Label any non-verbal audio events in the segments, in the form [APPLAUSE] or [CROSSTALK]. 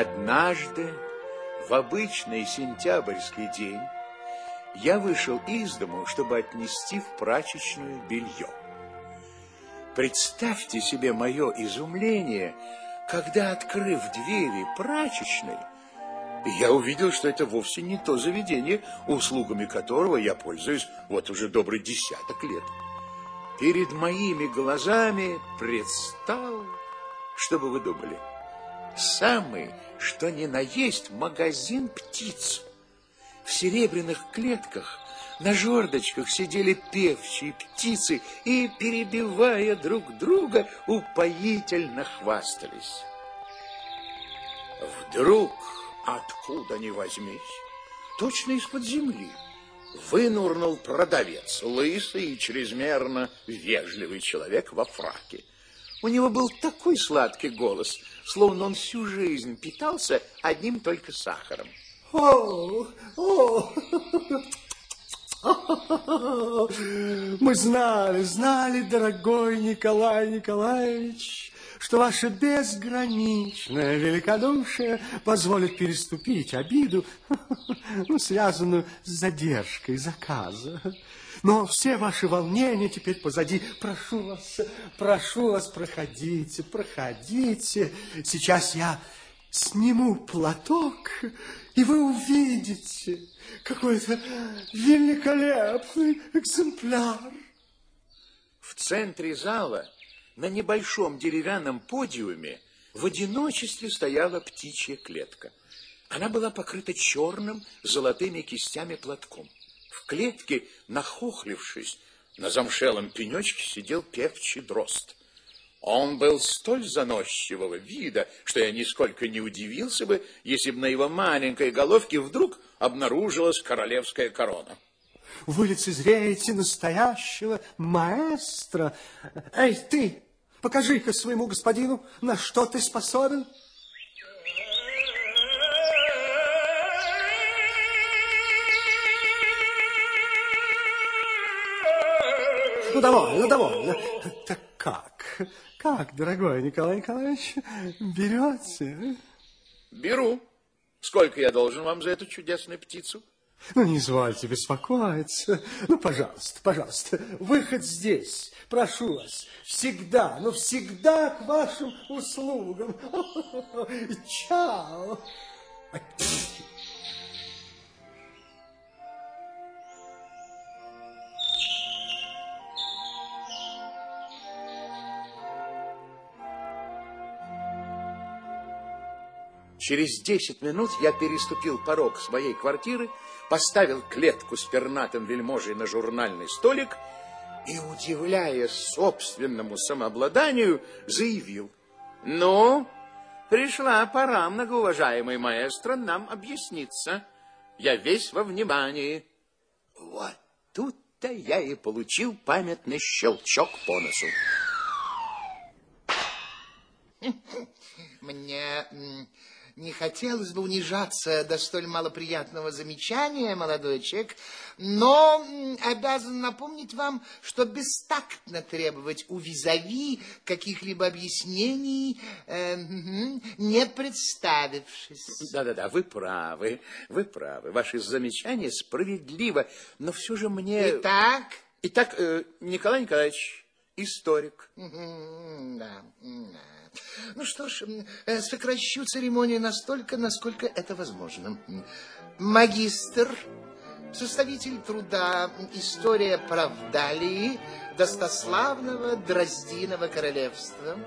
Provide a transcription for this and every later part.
Однажды, в обычный сентябрьский день, я вышел из дому, чтобы отнести в прачечную белье. Представьте себе мое изумление, когда, открыв двери прачечной, я увидел, что это вовсе не то заведение, услугами которого я пользуюсь вот уже добрый десяток лет. Перед моими глазами предстал, что бы вы думали, самый, что ни на есть, магазин птиц. В серебряных клетках на жердочках сидели певчие птицы и, перебивая друг друга, упоительно хвастались. Вдруг, откуда ни возьмись, точно из-под земли, вынурнул продавец, лысый и чрезмерно вежливый человек во фраке. У него был такой сладкий голос, словно он всю жизнь питался одним только сахаром. О, о, [LAUGHS] мы знали, знали, дорогой Николай Николаевич, что ваше безграничное великодушие позволит переступить обиду, [LAUGHS] ну, связанную с задержкой заказа. Но все ваши волнения теперь позади. Прошу вас, прошу вас, проходите, проходите. Сейчас я сниму платок, и вы увидите какой-то великолепный экземпляр. В центре зала на небольшом деревянном подиуме в одиночестве стояла птичья клетка. Она была покрыта черным золотыми кистями платком. В клетке, нахохлившись, на замшелом пенечке сидел певчий дрозд. Он был столь заносчивого вида, что я нисколько не удивился бы, если бы на его маленькой головке вдруг обнаружилась королевская корона. Вы лицезреете настоящего маэстро. Эй, ты, покажи-ка своему господину, на что ты способен. Ну, довольно, довольно. Так как? Как, дорогой Николай Николаевич, берете? Беру. Сколько я должен вам за эту чудесную птицу? Ну, не извольте беспокоиться. Ну, пожалуйста, пожалуйста, выход здесь. Прошу вас, всегда, ну, всегда к вашим услугам. Чао. Через десять минут я переступил порог своей квартиры, поставил клетку с пернатым вельможей на журнальный столик и, удивляясь собственному самообладанию, заявил. Ну, пришла пора, многоуважаемый маэстро, нам объясниться. Я весь во внимании. Вот тут-то я и получил памятный щелчок по носу. Мне не хотелось бы унижаться до столь малоприятного замечания, молодой человек, но обязан напомнить вам, что бестактно требовать у визави каких-либо объяснений, э, не представившись. Да-да-да, вы правы, вы правы. Ваше замечание справедливо, но все же мне... Итак? Итак, э, Николай Николаевич, историк. Да, да. Ну что ж, э, сокращу церемонию настолько, насколько это возможно. Магистр, составитель труда «История правдалии» достославного Дроздиного королевства,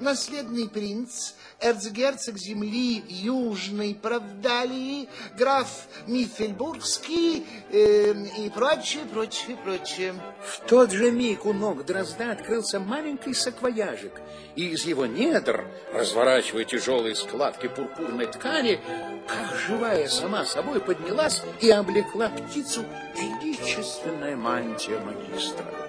наследный принц, эрцгерцог земли Южной Правдалии, граф Мифельбургский э, и прочее, прочее, прочее. В тот же миг у ног Дрозда открылся маленький саквояжик, и из его недр, разворачивая тяжелые складки пурпурной ткани, как живая сама собой поднялась и облекла птицу величественная мантия магистра.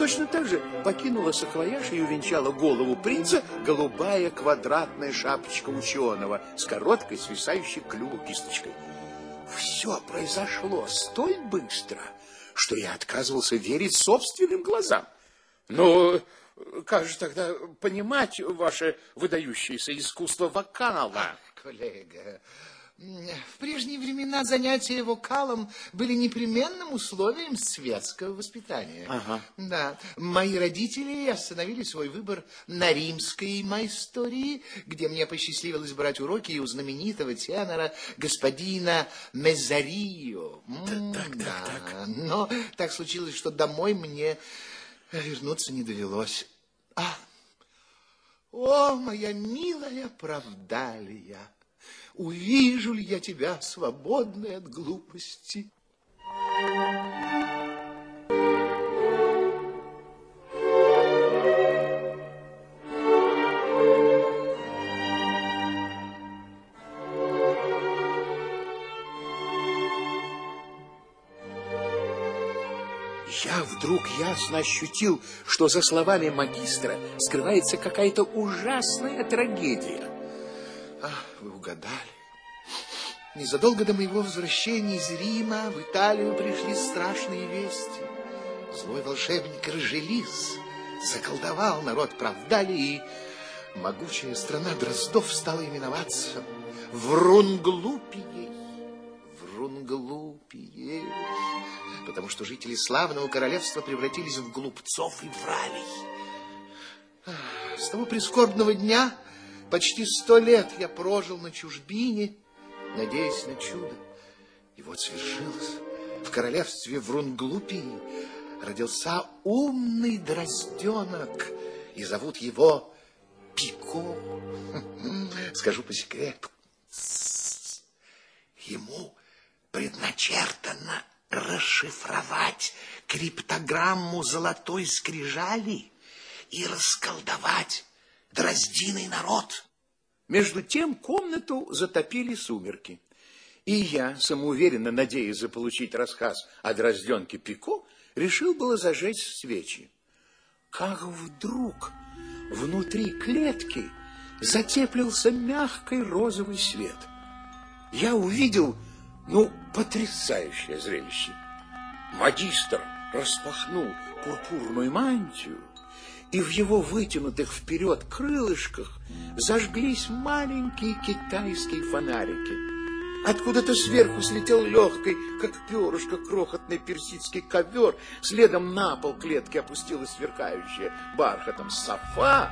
Точно так же покинула саквояж и увенчала голову принца голубая квадратная шапочка ученого с короткой свисающей клюву кисточкой. Все произошло столь быстро, что я отказывался верить собственным глазам. Но как же тогда понимать ваше выдающееся искусство вокала? коллега. В прежние времена занятия вокалом были непременным условием светского воспитания. Ага. Да. Мои родители остановили свой выбор на римской майстории, где мне посчастливилось брать уроки у знаменитого тенора господина Мезарио. Да, так, так, так. Но так случилось, что домой мне вернуться не довелось. А, о, моя милая Правдалия! Увижу ли я тебя свободной от глупости. Я вдруг ясно ощутил, что за словами магистра скрывается какая-то ужасная трагедия. Ах, вы угадали. Незадолго до моего возвращения из Рима в Италию пришли страшные вести. Злой волшебник Рожелис заколдовал народ Правдалии, и могучая страна Дроздов стала именоваться Врунглупией. Врунглупией. Потому что жители славного королевства превратились в глупцов и вралей. С того прискорбного дня Почти сто лет я прожил на чужбине, надеясь на чудо. И вот свершилось. В королевстве Врунглупии родился умный дрозденок, и зовут его Пико. [LAUGHS] Скажу по секрету. Ему предначертано расшифровать криптограмму золотой скрижали и расколдовать дроздиный народ. Между тем комнату затопили сумерки. И я, самоуверенно надеясь заполучить рассказ о дрозденке Пико, решил было зажечь свечи. Как вдруг внутри клетки затеплился мягкий розовый свет. Я увидел, ну, потрясающее зрелище. Магистр распахнул пурпурную мантию, и в его вытянутых вперед крылышках зажглись маленькие китайские фонарики. Откуда-то сверху слетел легкий, как перышко, крохотный персидский ковер. Следом на пол клетки опустилась сверкающая бархатом софа,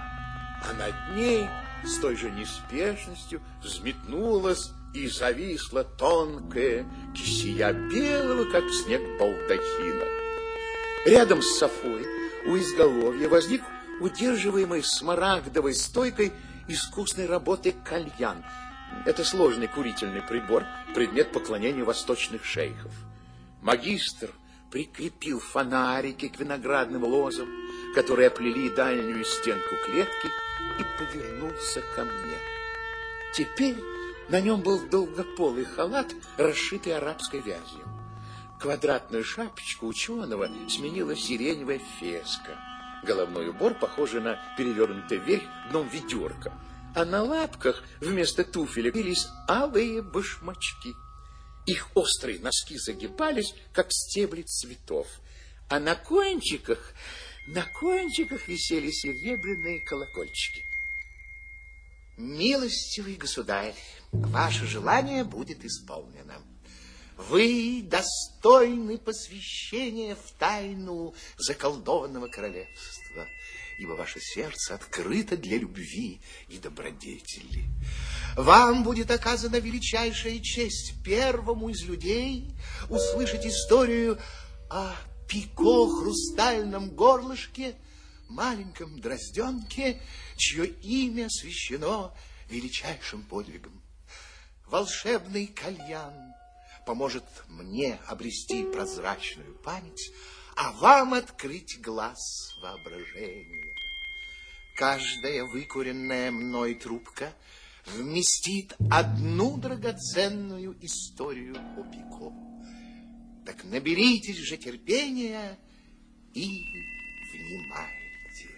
а над ней с той же неспешностью взметнулась и зависла тонкая кисия белого, как снег балдахина. Рядом с софой у изголовья возник удерживаемый смарагдовой стойкой искусной работы кальян. Это сложный курительный прибор, предмет поклонения восточных шейхов. Магистр прикрепил фонарики к виноградным лозам, которые оплели дальнюю стенку клетки, и повернулся ко мне. Теперь на нем был долгополый халат, расшитый арабской вязью. Квадратную шапочку ученого сменила сиреневая феска. Головной убор похожий на перевернутый вверх дном ведерка. А на лапках вместо туфелек бились алые башмачки. Их острые носки загибались, как стебли цветов. А на кончиках, на кончиках висели серебряные колокольчики. Милостивый государь, ваше желание будет исполнено. Вы достойны посвящения в тайну заколдованного королевства, ибо ваше сердце открыто для любви и добродетели. Вам будет оказана величайшая честь первому из людей услышать историю о пико хрустальном горлышке, маленьком дрозденке, чье имя освящено величайшим подвигом. Волшебный кальян поможет мне обрести прозрачную память, а вам открыть глаз воображения. Каждая выкуренная мной трубка вместит одну драгоценную историю о Пико. Так наберитесь же терпения и внимайте.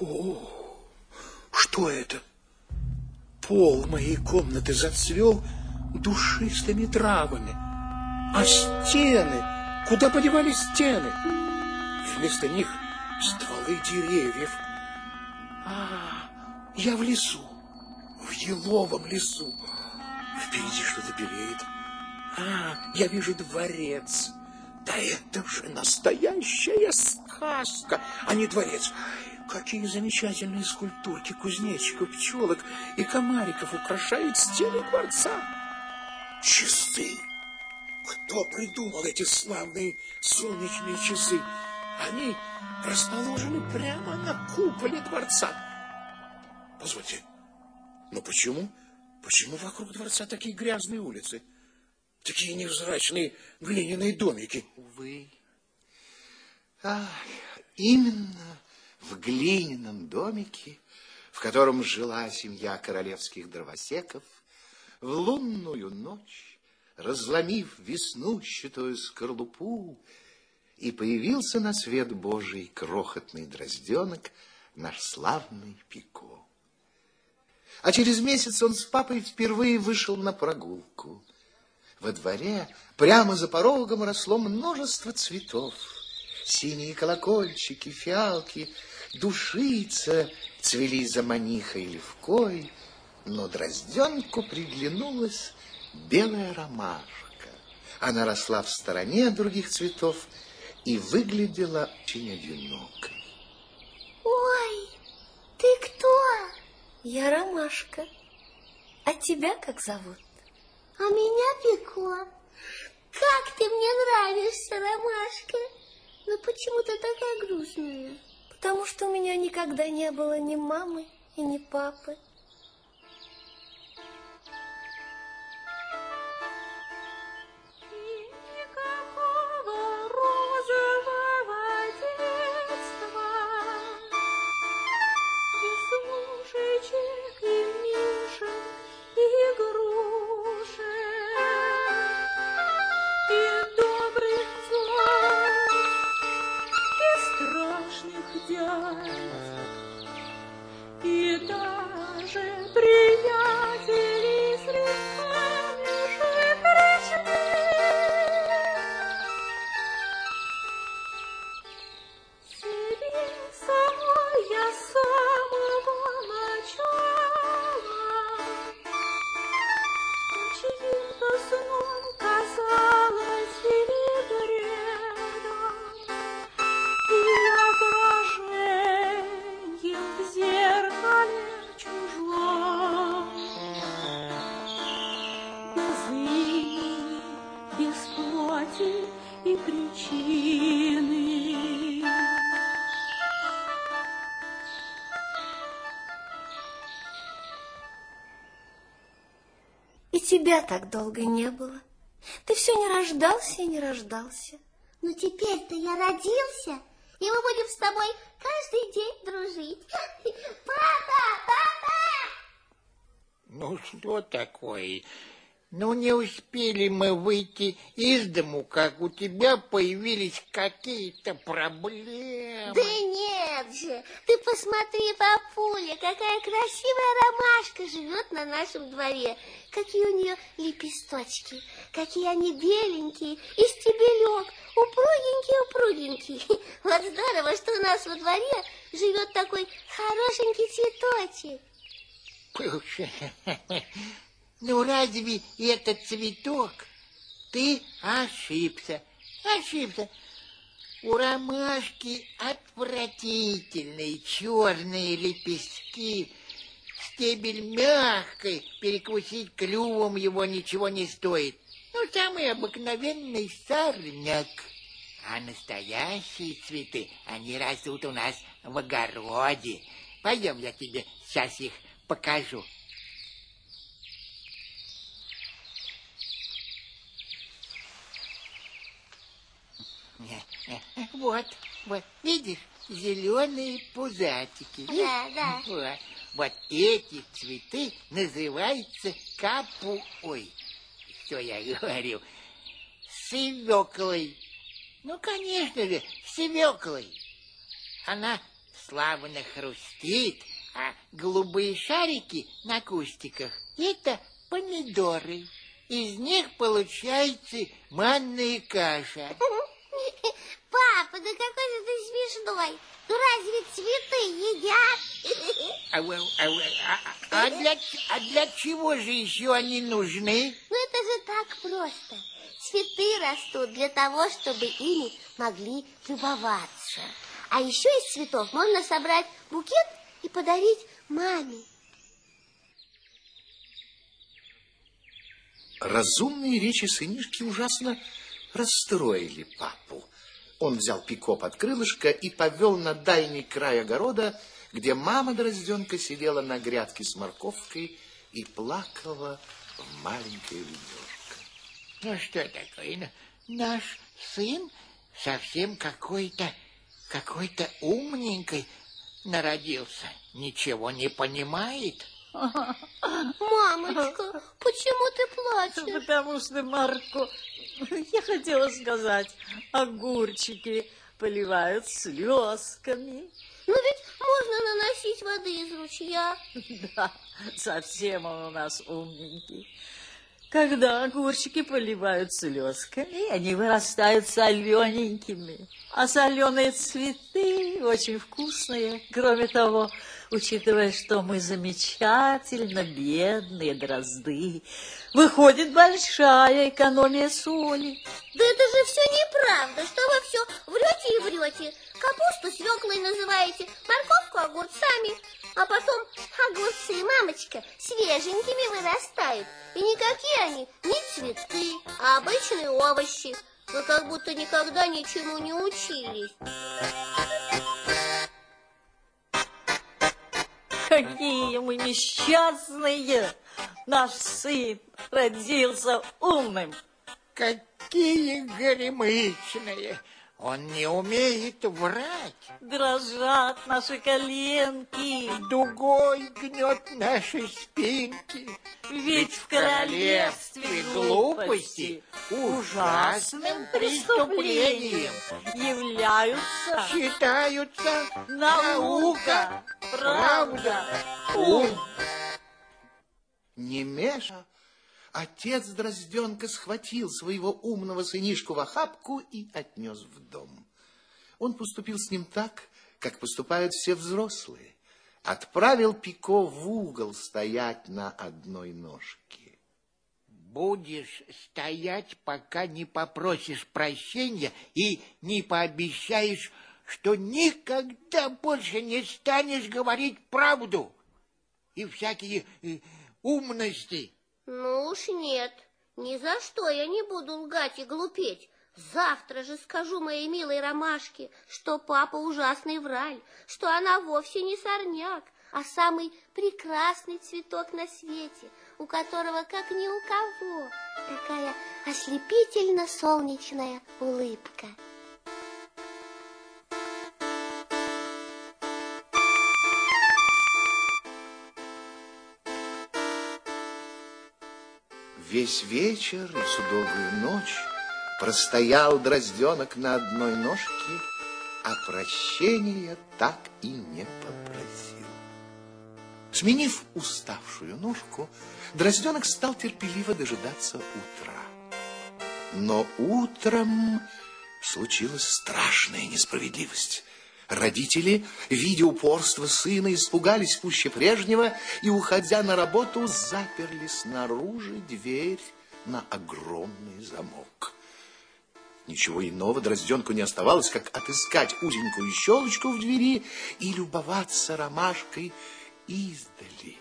О, что это? Пол моей комнаты зацвел душистыми травами. А стены? Куда подевались стены? Вместо них стволы деревьев. А, я в лесу. в еловом лесу. Впереди что-то белеет. А, я вижу дворец. Да это же настоящая сказка, а не дворец. Какие замечательные скульптурки кузнечиков, пчелок и комариков украшают стены дворца. Часы. Кто придумал эти славные солнечные часы? Они расположены прямо на куполе дворца. Позвольте, но почему? Почему вокруг дворца такие грязные улицы? Такие невзрачные глиняные домики? Увы. Ах, именно в глиняном домике, в котором жила семья королевских дровосеков, в лунную ночь, разломив веснущатую скорлупу, и появился на свет Божий крохотный дрозденок, наш славный Пико. А через месяц он с папой впервые вышел на прогулку. Во дворе прямо за порогом росло множество цветов. Синие колокольчики, фиалки, душица цвели за манихой левкой, но дрозденку приглянулась белая ромашка. Она росла в стороне от других цветов и выглядела очень одинокой. Ой, ты кто? Я Ромашка. А тебя как зовут? А меня Пико. Как ты мне нравишься, Ромашка. Но почему ты такая грустная? Потому что у меня никогда не было ни мамы и ни папы. Тебя так долго не было. Ты все не рождался и не рождался. Ну, теперь-то я родился, и мы будем с тобой каждый день дружить. [LAUGHS] Папа, папа! Ну, что такое? Ну, не успели мы выйти из дому, как у тебя появились какие-то проблемы. Да нет же, ты посмотри, папуля, какая красивая ромашка живет на нашем дворе. Какие у нее лепесточки, какие они беленькие, и стебелек, упругенький-упругенький. [LAUGHS] Вот здорово, что у нас во дворе живет такой хорошенький цветочек. [LAUGHS] Ну, разве этот цветок? Ты ошибся, ошибся. У ромашки отвратительные черные лепестки. Стебель мягкий, перекусить клювом его ничего не стоит. Ну, самый обыкновенный сорняк. А настоящие цветы, они растут у нас в огороде. Пойдем, я тебе сейчас их покажу. [LAUGHS] Вот, вот, видишь, зеленые пузатики. Да, да. Вот, вот эти цветы называются капу... Ой, что я [LAUGHS] говорю? Свеклой. Ну, конечно же, свеклой. Она славно хрустит, а голубые шарики на кустиках — это помидоры. Из них получается манная каша. [LAUGHS] [LAUGHS] Папа, да какой же ты смешной. Ну разве цветы едят [LAUGHS] А, а, а, а, для, а для чего же еще они нужны? Ну, это же так просто. Цветы растут для того, чтобы ими могли любоваться. А еще из цветов можно собрать букет и подарить маме. Разумные речи сынишки ужасно расстроили папу. Он взял Пико под крылышко и повел на дальний край огорода, где мама Дрозденка сидела на грядке с морковкой и плакала в маленькое ведерко. Ну, что такое? Наш сын совсем какой-то, какой-то умненький народился. Ничего не понимает. Мамочка, почему ты плачешь? Потому что, Марко, я хотела сказать, огурчики поливают слезками. Ну ведь можно наносить воды из ручья. Да, совсем он у нас умненький. Когда огурчики поливают слезками, они вырастают солененькими. А соленые цветы очень вкусные. Кроме того, учитывая, что мы замечательно бедные дрозды, выходит большая экономия соли. Да это же все неправда, что вы все врете и врете. Капусту свеклой называете, морковку огурцами, а потом огурцы, мамочка, свеженькими вырастают. И никакие они не цветы, а обычные овощи. Вы как будто никогда ничему не учились. Какие мы несчастные! Наш сын родился умным. Какие горемычные! Он не умеет врать. Дрожат наши коленки. Дугой гнет наши спинки. Ведь в королевстве глупости ужасным преступлением являются Считаются наука, правда, ум. Не меша, отец Дрозденка схватил своего умного сынишку в охапку и отнес в дом. Он поступил с ним так, как поступают все взрослые. Отправил Пико в угол стоять на одной ножке. Будешь стоять, пока не попросишь прощения и не пообещаешь, что никогда больше не станешь говорить правду и всякие э, умности. Ну уж нет, ни за что я не буду лгать и глупеть. Завтра же скажу моей милой ромашке, что папа ужасный враль, что она вовсе не сорняк, а самый прекрасный цветок на свете, у которого, как ни у кого, такая ослепительно-солнечная улыбка. Весь вечер и всю долгую ночь простоял дрозденок на одной ножке, а прощения так и не попросил. Сменив уставшую ножку, дрозденок стал терпеливо дожидаться утра. Но утром случилась страшная несправедливость. Родители, видя упорство сына, испугались пуще прежнего и, уходя на работу, заперли снаружи дверь на огромный замок. Ничего иного Дрозденку не оставалось, как отыскать узенькую щелочку в двери и любоваться ромашкой издали.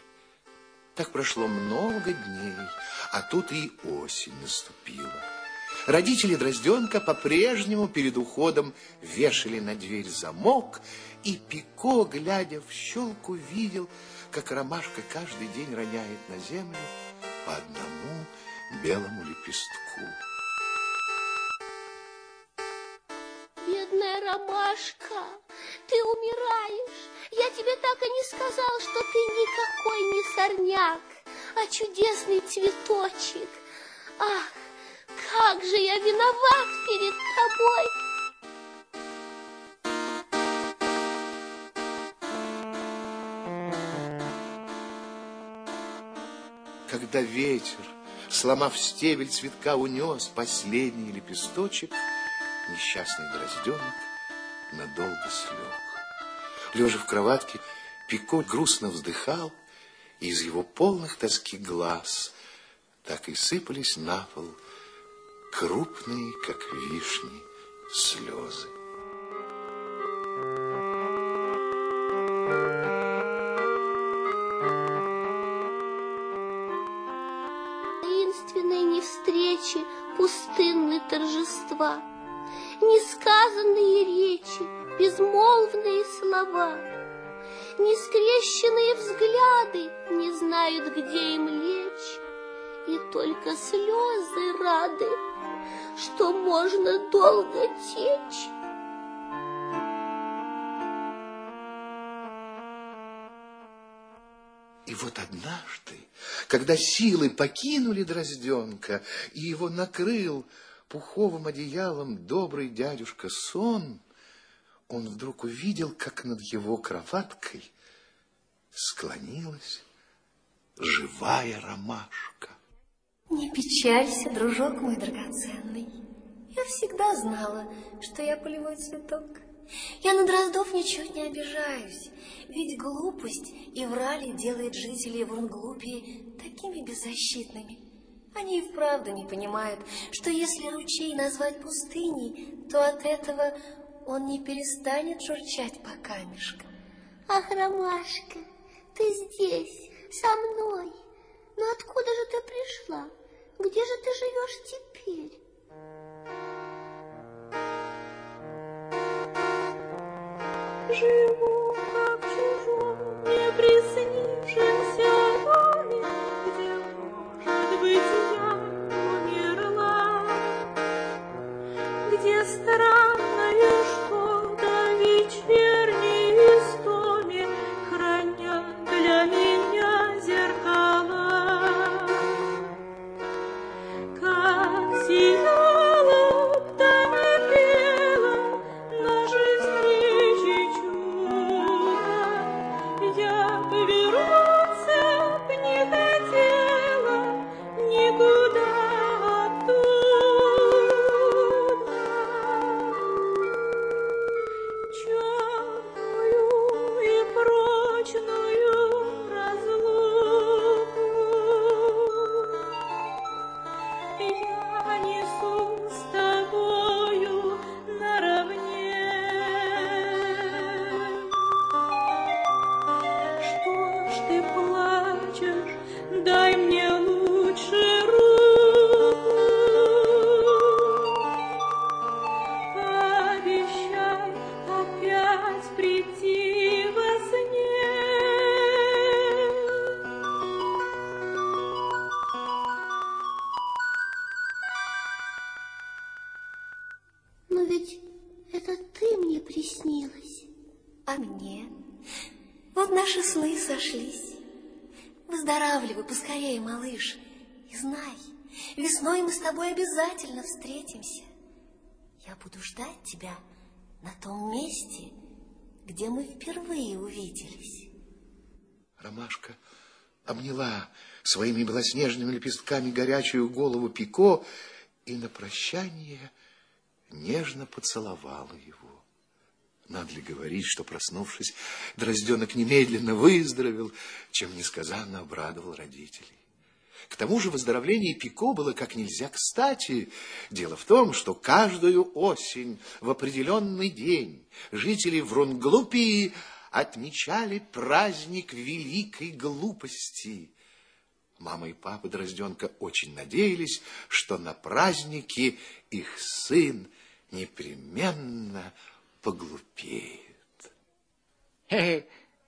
Так прошло много дней, а тут и осень наступила. Родители Дрозденка по-прежнему перед уходом вешали на дверь замок, и Пико, глядя в щелку, видел, как ромашка каждый день роняет на землю по одному белому лепестку. Бедная ромашка, ты умираешь. Я тебе так и не сказал, что ты никакой не сорняк, а чудесный цветочек. Ах, как же я виноват перед тобой! Когда ветер, сломав стебель цветка, унес последний лепесточек, несчастный дрозденок надолго слег. Лежа в кроватке, Пико грустно вздыхал, и из его полных тоски глаз так и сыпались на пол крупные, как вишни, слезы. Таинственные не встречи, пустынные торжества, Несказанные речи, безмолвные слова, Нескрещенные взгляды не знают, где им лечь, И только слезы рады, что можно долго течь. И вот однажды, когда силы покинули Дрозденка, и его накрыл пуховым одеялом добрый дядюшка сон, он вдруг увидел, как над его кроваткой склонилась живая ромашка. Не печалься, дружок мой драгоценный. Я всегда знала, что я полевой цветок. Я на Дроздов ничуть не обижаюсь, ведь глупость и врали делает жителей Вурнглупии такими беззащитными. Они и вправду не понимают, что если ручей назвать пустыней, то от этого он не перестанет журчать по камешкам. Ах, Ромашка, ты здесь, со мной. Но откуда же ты пришла? Где же ты живешь теперь? Живу, как чужом, не Ромашка обняла своими белоснежными лепестками горячую голову Пико и на прощание нежно поцеловала его. Надо ли говорить, что, проснувшись, Дрозденок немедленно выздоровел, чем несказанно обрадовал родителей. К тому же выздоровление Пико было как нельзя кстати. Дело в том, что каждую осень в определенный день жители Вронглупии отмечали праздник великой глупости. Мама и папа Дрозденка очень надеялись, что на празднике их сын непременно поглупеет. Хе-хе,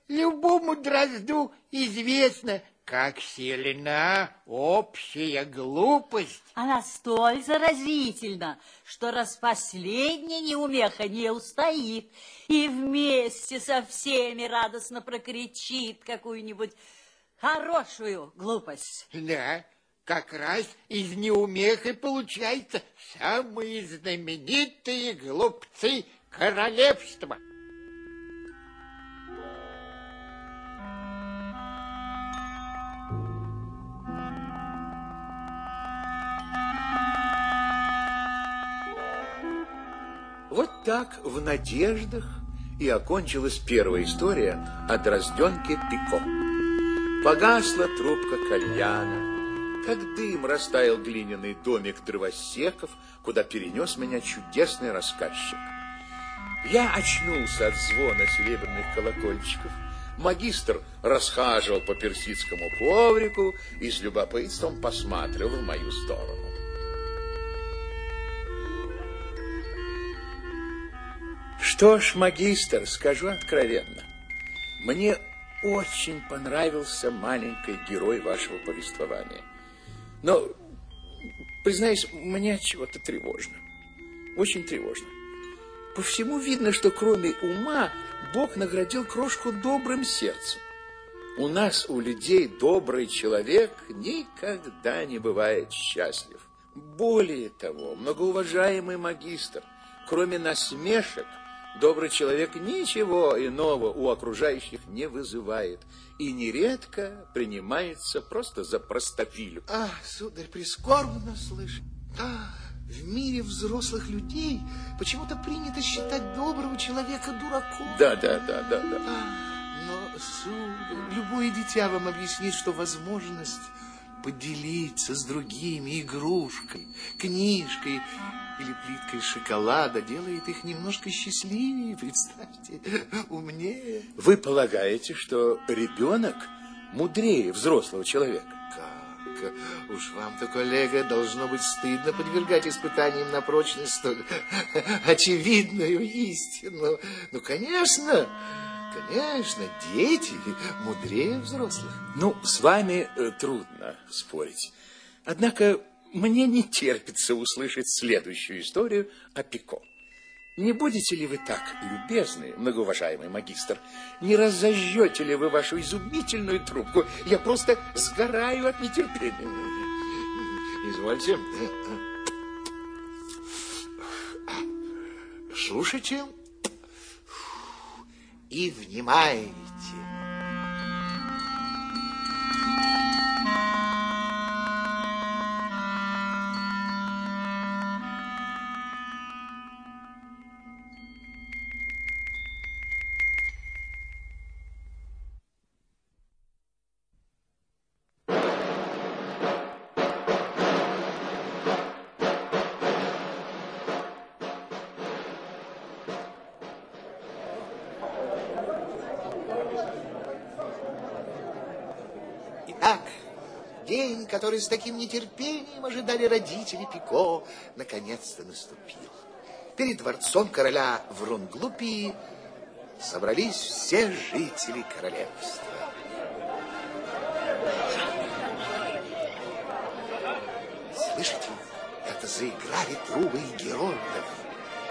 Любому дрозду известно, как сильна общая глупость. Она столь заразительна, что раз последняя неумеха не устоит и вместе со всеми радостно прокричит какую-нибудь хорошую глупость. Да, как раз из неумех и получается самые знаменитые глупцы королевства. Так, в надеждах и окончилась первая история о дрозденке Пико. Погасла трубка кальяна, как дым растаял глиняный домик дровосеков, куда перенес меня чудесный рассказчик. Я очнулся от звона серебряных колокольчиков. Магистр расхаживал по персидскому коврику и с любопытством посматривал в мою сторону. Что ж, магистр, скажу откровенно, мне очень понравился маленький герой вашего повествования. Но, признаюсь, мне от чего-то тревожно. Очень тревожно. По всему видно, что кроме ума Бог наградил крошку добрым сердцем. У нас, у людей, добрый человек никогда не бывает счастлив. Более того, многоуважаемый магистр, кроме насмешек, добрый человек ничего иного у окружающих не вызывает и нередко принимается просто за простофилю. А, сударь, прискорбно слышать. А, в мире взрослых людей почему-то принято считать доброго человека дураком. Да, да, да, да, да. А, но, сударь, любое дитя вам объяснит, что возможность поделиться с другими игрушкой, книжкой или плиткой шоколада делает их немножко счастливее, [LAUGHS] представьте, умнее. Вы полагаете, что ребенок мудрее взрослого человека? Как? Уж вам-то, коллега, должно быть стыдно подвергать испытаниям на прочность столь [LAUGHS] очевидную истину. Ну, конечно, конечно, дети мудрее взрослых. Ну, с вами э, трудно спорить. Однако мне не терпится услышать следующую историю о Пико. Не будете ли вы так любезны, многоуважаемый магистр? Не разожжете ли вы вашу изумительную трубку? Я просто сгораю от нетерпения. Извольте. Слушайте и внимайте. Который с таким нетерпением ожидали родители Пико, наконец-то наступил. Перед дворцом короля Врунглупии собрались все жители королевства. Слышите, это заиграли трубы и герондов.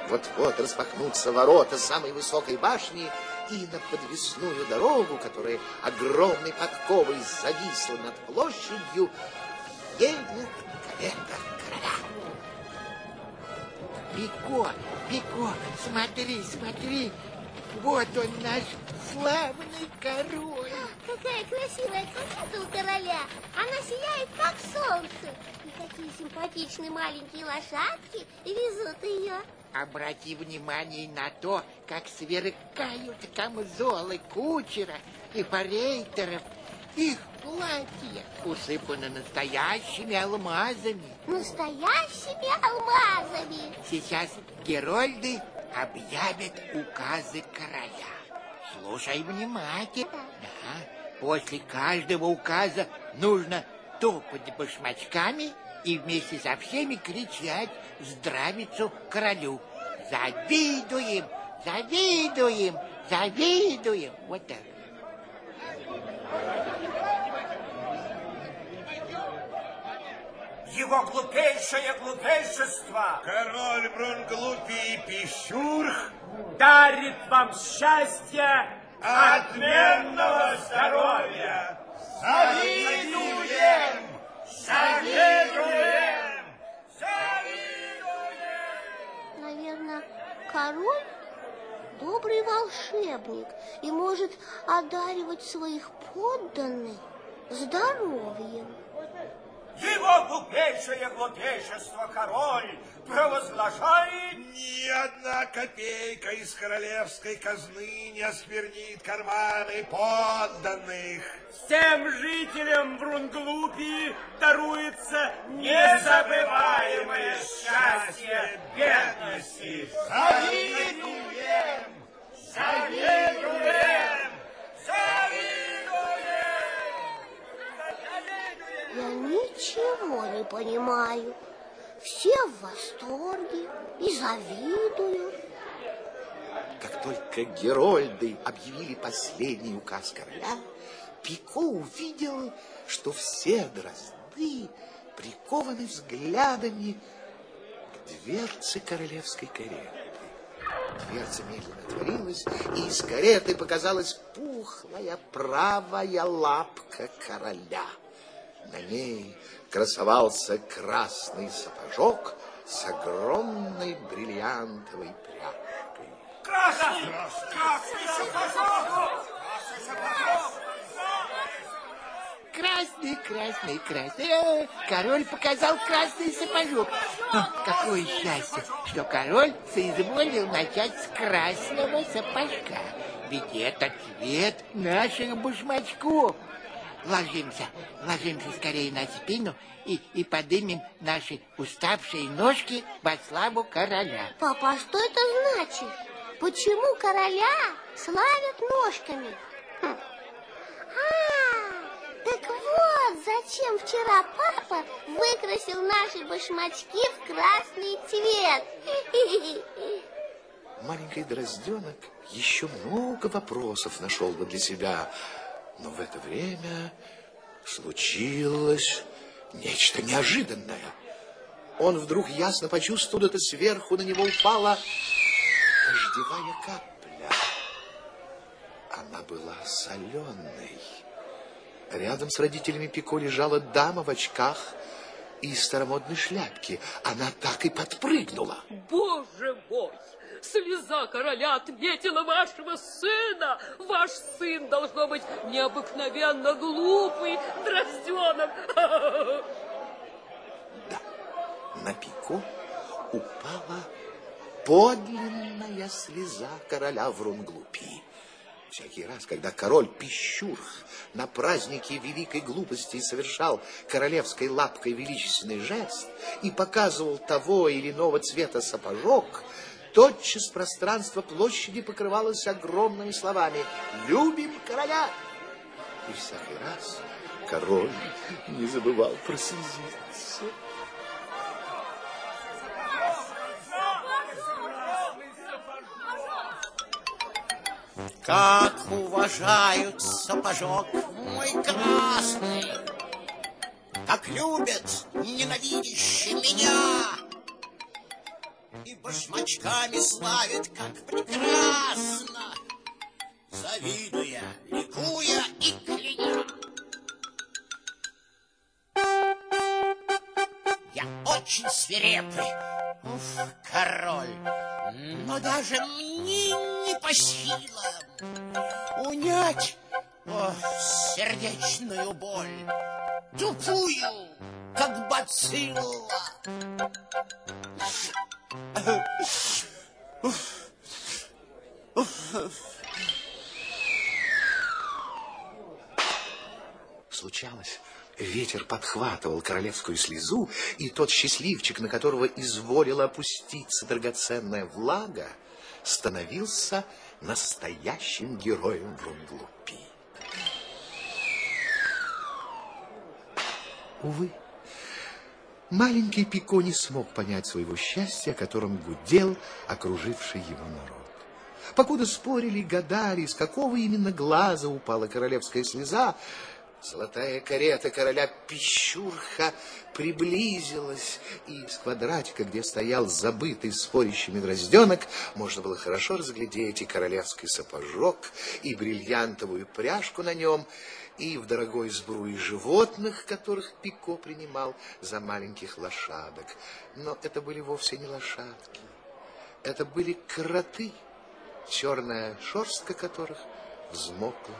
Вот-вот распахнутся ворота самой высокой башни, и на подвесную дорогу, которая огромной подковой зависла над площадью, едет карета короля. Пико, Пико, смотри, смотри. Вот он наш славный король. Какая красивая карета у короля. Она сияет, как солнце. И какие симпатичные маленькие лошадки везут ее. Обрати внимание на то, как сверкают камзолы кучера и парейтеров. Их платья усыпаны настоящими алмазами. Настоящими алмазами. Сейчас герольды объявят указы короля. Слушай внимательно. Да. После каждого указа нужно топать башмачками и вместе со всеми кричать здравицу королю. Завидуем, завидуем, завидуем. Вот так. Его глупейшее глупейшество Король Бронглупий Пищурх дарит вам счастье отменного здоровья. Завидуем! Завидуем! Завидуем! Наверное, король добрый волшебник и может одаривать своих подданных здоровьем. Его глупейшее глупейшество король провозглашает... Ни одна копейка из королевской казны не осквернит карманы подданных. Всем жителям Брунглупии даруется незабываемое счастье бедности. Завидуем! Завидуем! Я ничего не понимаю. Все в восторге и завидуют. Как только Герольды объявили последний указ короля, Пико увидел, что все дрозды прикованы взглядами к дверце королевской кареты. Дверца медленно отворилась, и из кареты показалась пухлая правая лапка короля. На ней красовался красный сапожок с огромной бриллиантовой пряжкой. Красный! Красный сапожок! Красный, красный, красный. Э, Король показал красный сапожок. О, какое счастье, что король соизволил начать с красного сапожка. Ведь это цвет наших башмачков. Ложимся, ложимся скорее на спину и, и подымем наши уставшие ножки во славу короля. Папа, а что это значит? Почему короля славят ножками? Хм. А, так вот, зачем вчера папа выкрасил наши башмачки в красный цвет. Маленький дрозденок еще много вопросов нашел бы для себя, но в это время случилось нечто неожиданное. Он вдруг ясно почувствовал, это сверху на него упала дождевая капля. Она была соленой. Рядом с родителями Пико лежала дама в очках и старомодной шляпке. Она так и подпрыгнула. Боже мой! Слеза короля отметила вашего сына. Ваш сын должно быть необыкновенно глупый, дрозденок. [LAUGHS] Да, на Пико упала подлинная слеза короля Врунглупи. Всякий раз, когда король Пищурх на празднике великой глупости совершал королевской лапкой величественный жест и показывал того или иного цвета сапожок, тотчас пространство площади покрывалось огромными словами «Любим короля!» И всякий раз король не забывал прослезиться. Как уважают сапожок мой красный, Как любят ненавидящие меня, И башмачками славят, как прекрасно, Завидуя, ликуя и кляня. Я очень свирепый, уф, король, но даже мне не по силам унять о, сердечную боль, тупую, как бацилла. Случалось, ветер подхватывал королевскую слезу, и тот счастливчик, на которого изволила опуститься драгоценная влага, становился настоящим героем Врунглупи. Увы, маленький Пико не смог понять своего счастья, о котором гудел окруживший его народ. Покуда спорили, гадали, с какого именно глаза упала королевская слеза, Золотая карета короля Пищурха приблизилась, и из квадратика, где стоял забытый спорящими дрозденок, можно было хорошо разглядеть и королевский сапожок, и бриллиантовую пряжку на нем, и в дорогой сбруе животных, которых Пико принимал за маленьких лошадок. Но это были вовсе не лошадки. Это были кроты, черная шерстка которых взмокла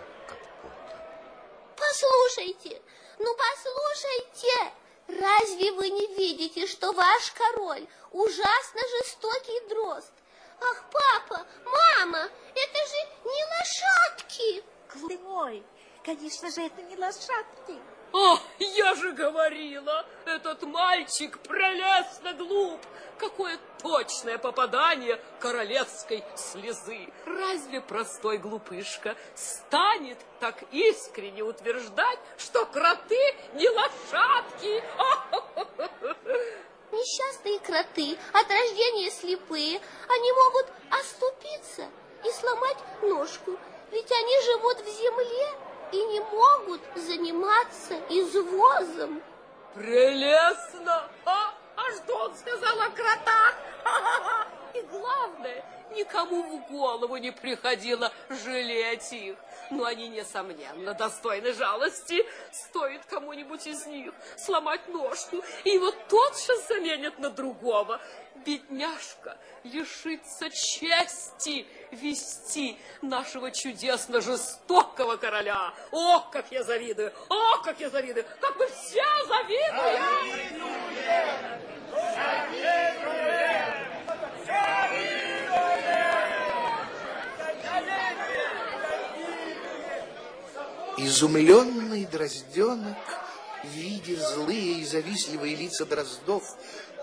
Послушайте, ну послушайте, Разве вы не видите, что ваш король ужасно жестокий дрозд? Ах, папа, мама, это же не лошадки. Глупый мой, конечно же, это не лошадки. О, я же говорила, этот мальчик прелестно глуп. Какое точное попадание королевской слезы. Разве простой глупышка станет так искренне утверждать, что кроты не лошадки? [LAUGHS] Несчастные кроты, от рождения слепые, они могут оступиться и сломать ножку, ведь они живут в земле и не могут заниматься извозом. Прелестно! А, а что он сказал о кротах? [LAUGHS] И главное, никому в голову не приходило жалеть их. Но они, несомненно, достойны жалости. Стоит кому-нибудь из них сломать ножку, и его тотчас заменят на другого. Бедняжка лишится чести вести нашего чудесно жестокого короля. О, как я завидую! О, как я завидую! Как мы все завидуем! Изумленный дрозденок, видя злые и завистливые лица дроздов,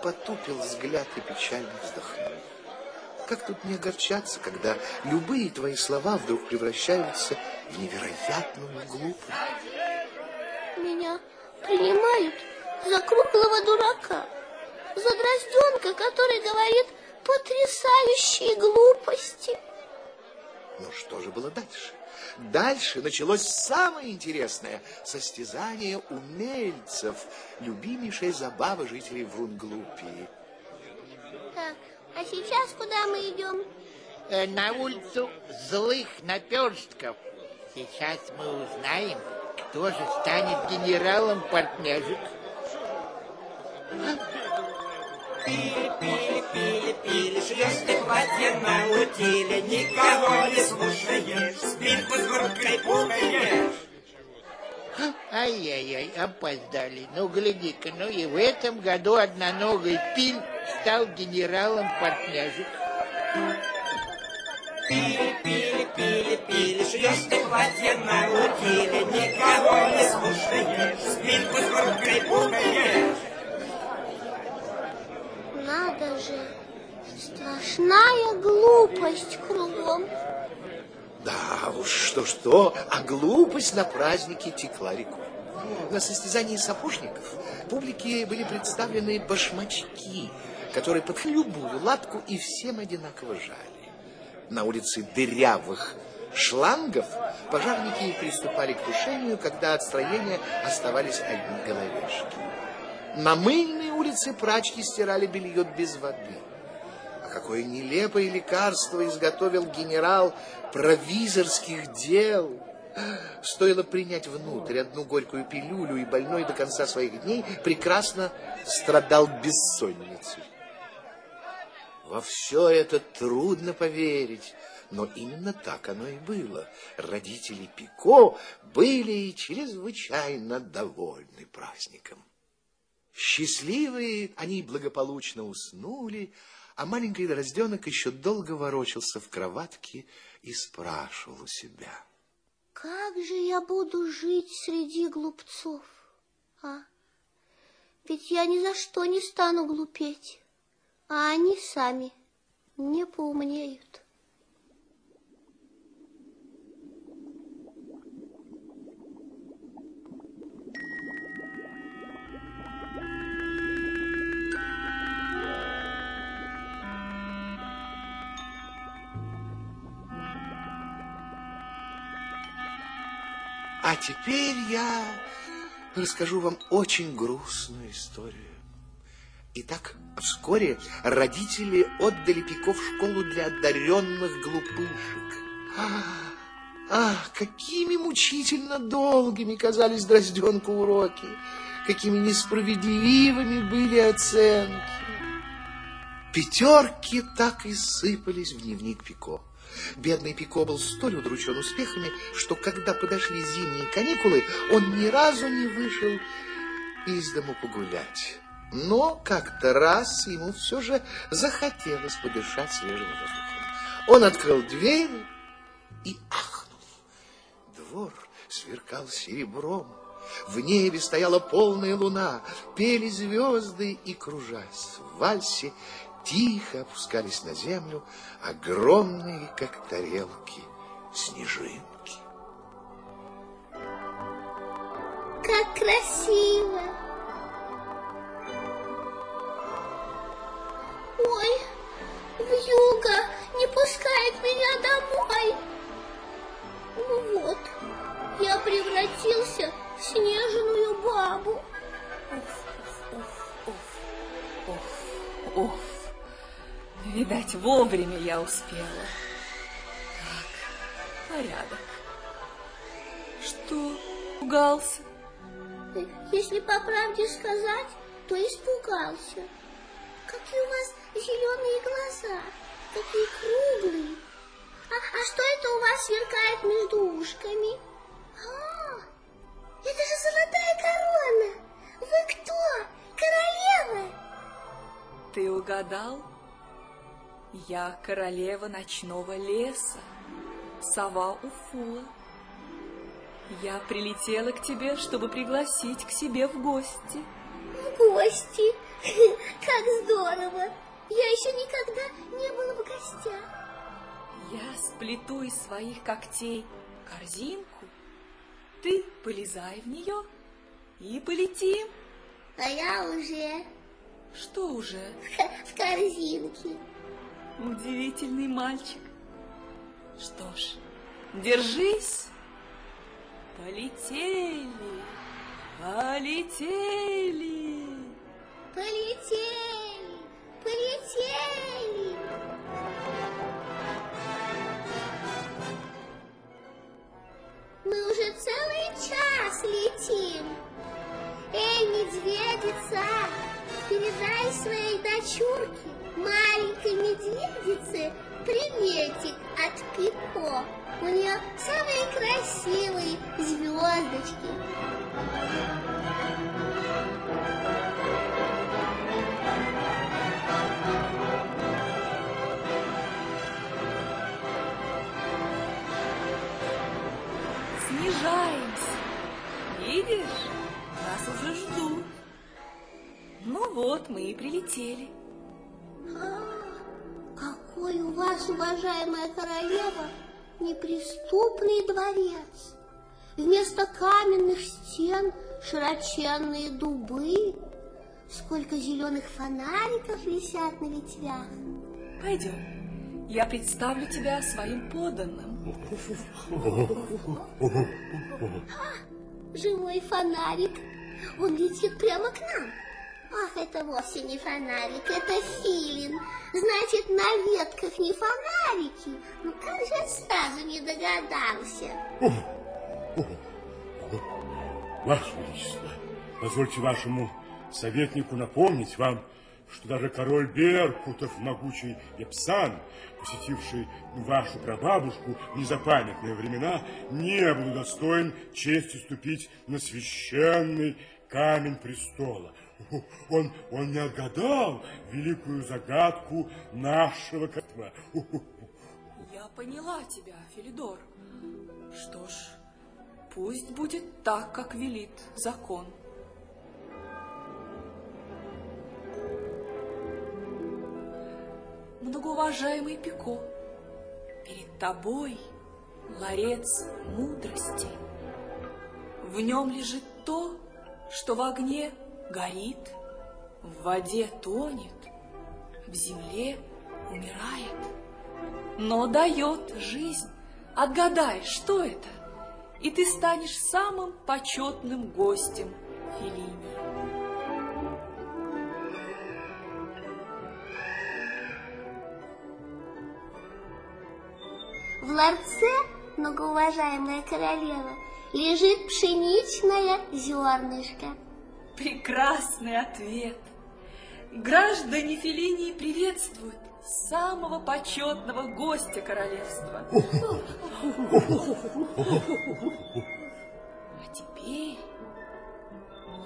потупил взгляд и печально вздохнул. Как тут не огорчаться, когда любые твои слова вдруг превращаются в невероятную глупость? Меня принимают за круглого дурака, за дрозденка, который говорит потрясающие глупости. Ну что же было дальше? Дальше началось самое интересное – состязание умельцев, любимейшая забава жителей Врунглупии. Так, а сейчас куда мы идем? Э, на улицу злых наперстков. Сейчас мы узнаем, кто же станет генералом портняжек. Пили, пили, пили, пили, шлешь ты воде на утиле, никого не слушаешь, спинку с грудкой пугаешь. Ай-яй-яй, опоздали. Ну, гляди-ка, ну и в этом году одноногий пиль стал генералом портняжек. Пили, пили, пили, пили, шлешь ты воде на утиле, никого не слушаешь, спинку с грудкой пугаешь. Надо же, страшная глупость кругом. Да уж, что-что, а глупость на празднике текла рекой. На состязании сапожников публике были представлены башмачки, которые под любую лапку и всем одинаково жали. На улице дырявых шлангов пожарники приступали к тушению, когда от строения оставались одни головешки. На мыльной улице прачки стирали белье без воды. А какое нелепое лекарство изготовил генерал провизорских дел. Стоило принять внутрь одну горькую пилюлю, и больной до конца своих дней прекрасно страдал бессонницей. Во все это трудно поверить, но именно так оно и было. Родители Пико были чрезвычайно довольны праздником. Счастливые они благополучно уснули, а маленький дрозденок еще долго ворочался в кроватке и спрашивал у себя. Как же я буду жить среди глупцов, а? Ведь я ни за что не стану глупеть, а они сами не поумнеют. А теперь я расскажу вам очень грустную историю. Итак, вскоре родители отдали Пико в школу для одаренных глупышек. Ах, ах, какими мучительно долгими казались Дрозденку уроки, какими несправедливыми были оценки. Пятерки так и сыпались в дневник Пико. Бедный Пико был столь удручен успехами, что когда подошли зимние каникулы, он ни разу не вышел из дому погулять. Но как-то раз ему все же захотелось подышать свежим воздухом. Он открыл дверь и ахнул. Двор сверкал серебром. В небе стояла полная луна, пели звезды и, кружась в вальсе, тихо опускались на землю огромные, как тарелки, снежинки. Как красиво! Ой, вьюга не пускает меня домой. Ну вот, я превратился в снежную бабу. Уф, видать, вовремя я успела. Так, порядок. Что, пугался? Если по правде сказать, то испугался. Какие у вас зеленые глаза, какие круглые. А, а что это у вас сверкает между ушками? А, это же золотая корона. Вы кто? Королева? Ты угадал? Я королева ночного леса, сова Уфула. Я прилетела к тебе, чтобы пригласить к себе в гости. В гости? [LAUGHS] Как здорово! Я еще никогда не была в гостях. Я сплету из своих когтей корзинку, ты полезай в нее и полетим. А я уже Что уже? [LAUGHS] в корзинке. Удивительный мальчик. Что ж, держись. Полетели, полетели. Полетели, полетели. Мы уже целый час летим. Медведица, передай своей дочурке, маленькой медведице, приветик от Пико. У нее самые красивые звездочки. Вот, мы и прилетели. Какой у вас, уважаемая королева, неприступный дворец. Вместо каменных стен широченные дубы. Сколько зеленых фонариков висят на ветвях. Пойдем, я представлю тебя своим подданным. Живой фонарик. Он летит прямо к нам. Ах, это вовсе не фонарик, это филин. Значит, на ветках не фонарики. Ну как же я сразу не догадался? Ваше Величество, позвольте вашему советнику напомнить вам, что даже король Беркутов, могучий Епсан, посетивший вашу прабабушку в незапамятные времена, не был удостоен чести ступить на священный камень престола. Он, он не отгадал великую загадку нашего котла. Я поняла тебя, Филидор. Что ж, пусть будет так, как велит закон. Многоуважаемый Пико, перед тобой ларец мудрости. В нем лежит то, что в огне горит, в воде тонет, в земле умирает, но дает жизнь. Отгадай, что это, и ты станешь самым почетным гостем Филини. В ларце, многоуважаемая королева, лежит пшеничное зернышко. Прекрасный ответ. Граждане Филинии приветствуют самого почетного гостя королевства. А теперь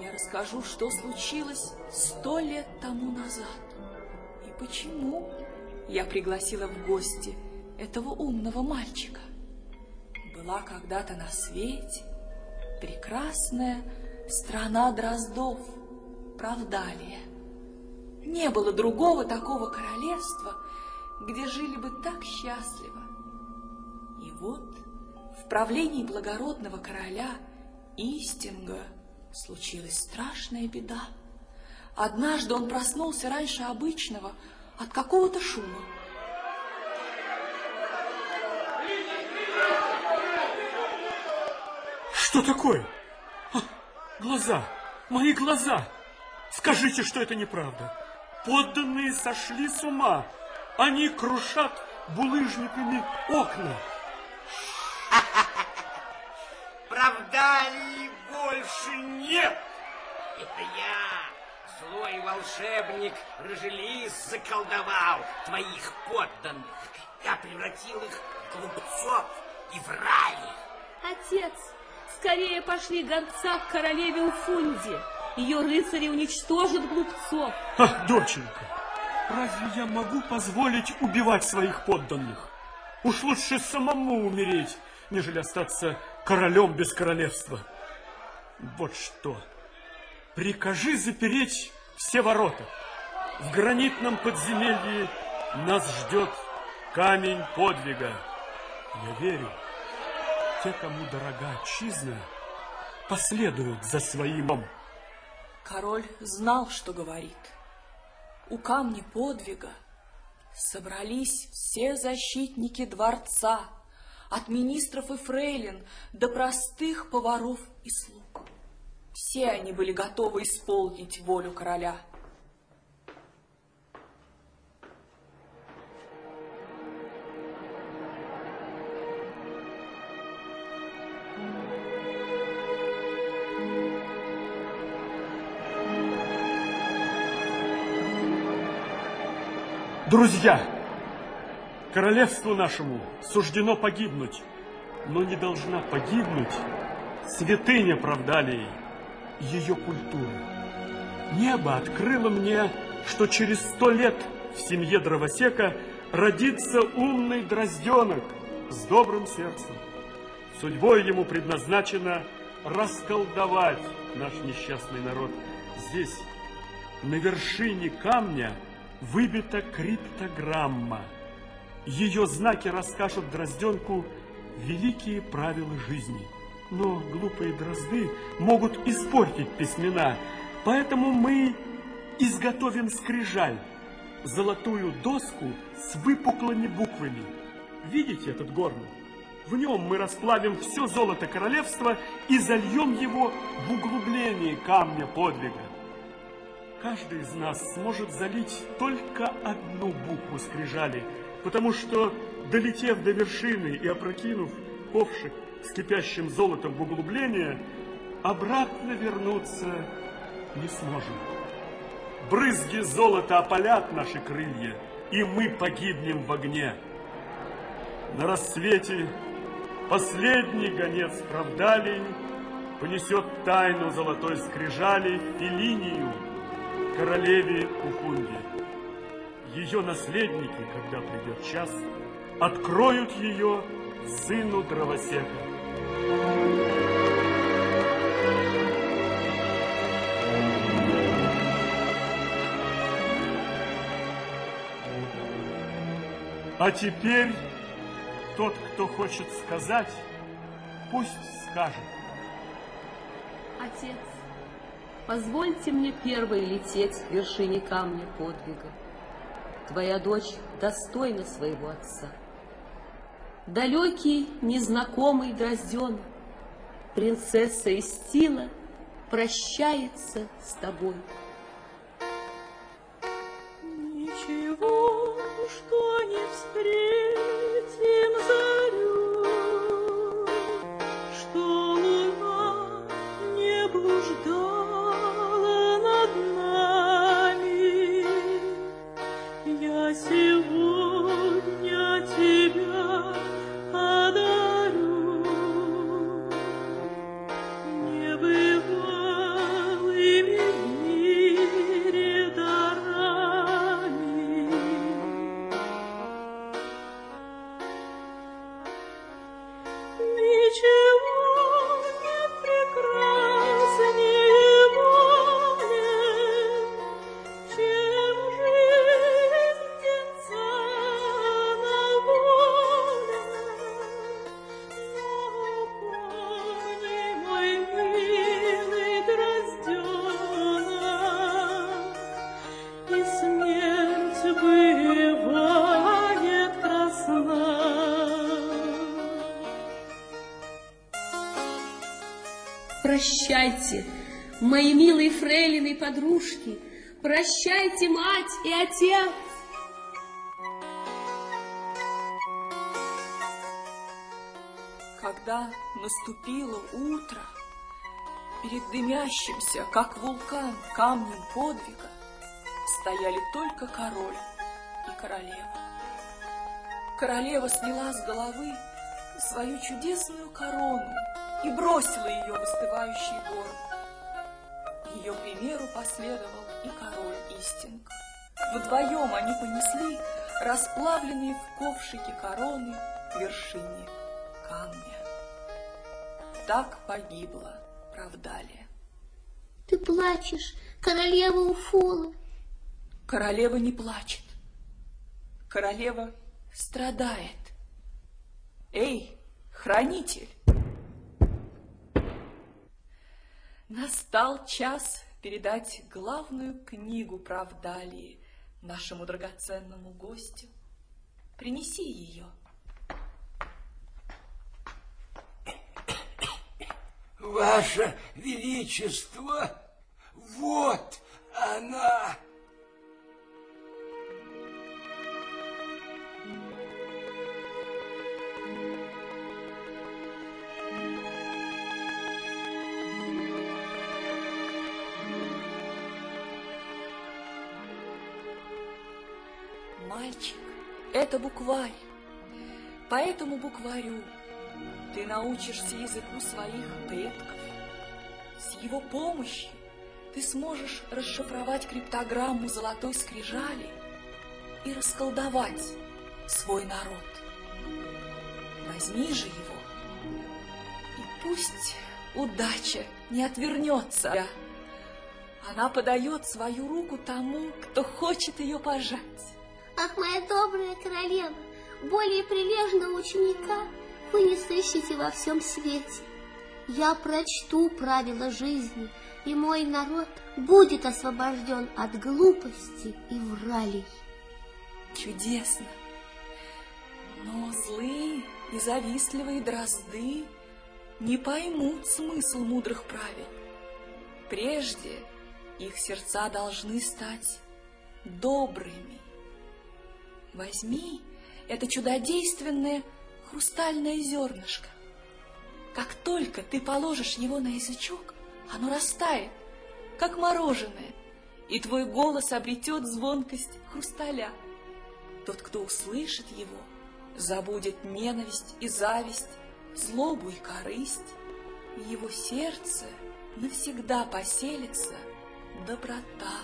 я расскажу, что случилось сто лет тому назад. И почему я пригласила в гости этого умного мальчика. Была когда-то на свете прекрасная страна Дроздов, Правдалия. Не было другого такого королевства, где жили бы так счастливо. И вот в правлении благородного короля Истинга случилась страшная беда. Однажды он проснулся раньше обычного от какого-то шума. Что такое? Глаза, мои глаза. Скажите, что это неправда. Подданные сошли с ума. Они крушат булыжниками окна. Правда ли больше нет? Это я, злой волшебник Рожелис, заколдовал твоих подданных. Я превратил их в глупцов и в рай. Отец, скорее пошли гонца к королеве Уфунди. Ее рыцари уничтожат глупцов. Ах, доченька, разве я могу позволить убивать своих подданных? Уж лучше самому умереть, нежели остаться королем без королевства. Вот что. Прикажи запереть все ворота. В гранитном подземелье нас ждет камень подвига. Я верю, те, кому дорога отчизна, последуют за своим. Король знал, что говорит. У камня подвига собрались все защитники дворца, от министров и фрейлин до простых поваров и слуг. Все они были готовы исполнить волю короля. Друзья, королевству нашему суждено погибнуть, но не должна погибнуть святыня Правдалии, ее культура. Небо открыло мне, что через сто лет в семье дровосека родится умный дрозденок с добрым сердцем. Судьбой ему предназначено расколдовать наш несчастный народ. Здесь, на вершине камня, выбита криптограмма. Ее знаки расскажут Дрозденку великие правила жизни. Но глупые дрозды могут испортить письмена, поэтому мы изготовим скрижаль, золотую доску с выпуклыми буквами. Видите этот горн? В нем мы расплавим все золото королевства и зальем его в углубление камня подвига. Каждый из нас сможет залить только одну букву скрижали, потому что, долетев до вершины и опрокинув ковшик с кипящим золотом в углубление, обратно вернуться не сможем. Брызги золота опалят наши крылья, и мы погибнем в огне. На рассвете последний гонец Правдалии понесет тайну золотой скрижали Филинию, королеве Кукунди. Ее наследники, когда придет час, откроют ее сыну дровосека. А теперь тот, кто хочет сказать, пусть скажет. Отец, позвольте мне первой лететь к вершине камня подвига. Твоя дочь достойна своего отца. Далекий, незнакомый Дрозден, принцесса Истина прощается с тобой. Наступило утро, перед дымящимся, как вулкан, камнем подвига, стояли только король и королева. Королева сняла с головы свою чудесную корону и бросила ее в остывающий горн. Ее примеру последовал и король Истинг. Вдвоем они понесли расплавленные в ковшике короны вершине. Так погибла Правдалия. Ты плачешь, королева Уфула. Королева не плачет. Королева страдает. Эй, хранитель! Настал час передать главную книгу Правдалии нашему драгоценному гостю. Принеси ее. Ваше Величество, вот она. Мальчик, это букварь. По этому букварю ты научишься языку своих предков. С его помощью ты сможешь расшифровать криптограмму золотой скрижали и расколдовать свой народ. Возьми же его, и пусть удача не отвернется. Она подает свою руку тому, кто хочет ее пожать. Ах, моя добрая королева, более прилежного ученика вы не сыщете во всем свете. Я прочту правила жизни, и мой народ будет освобожден от глупости и вралей. Чудесно. Но злые и завистливые дрозды не поймут смысл мудрых правил. Прежде их сердца должны стать добрыми. Возьми это чудодейственное хрустальное зернышко. Как только ты положишь его на язычок, оно растает, как мороженое, и твой голос обретет звонкость хрусталя. Тот, кто услышит его, забудет ненависть и зависть, злобу и корысть. В его сердце навсегда поселится доброта.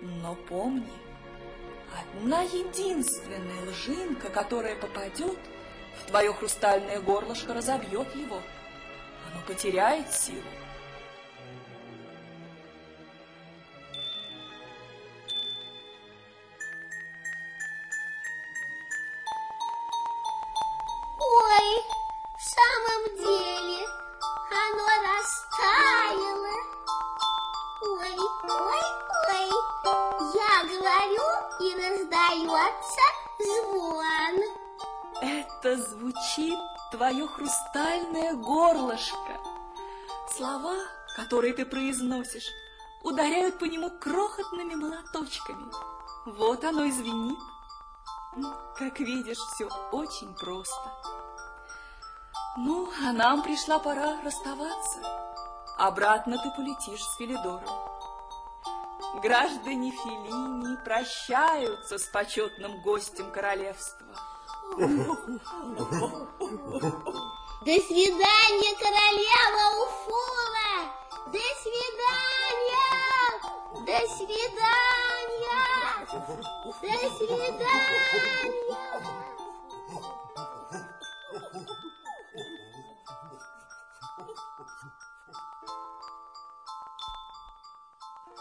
Но помни, одна единственная лжинка, которая попадет в твое хрустальное горлышко, разобьет его. Оно потеряет силу. Это звучит твое хрустальное горлышко. Слова, которые ты произносишь, ударяют по нему крохотными молоточками. Вот оно и звенит. Как видишь, все очень просто. Ну, а нам пришла пора расставаться. Обратно ты полетишь с Филидором. Граждане Филини прощаются с почетным гостем королевства. До свидания, королева Уфула! До свидания! До свидания! До свидания!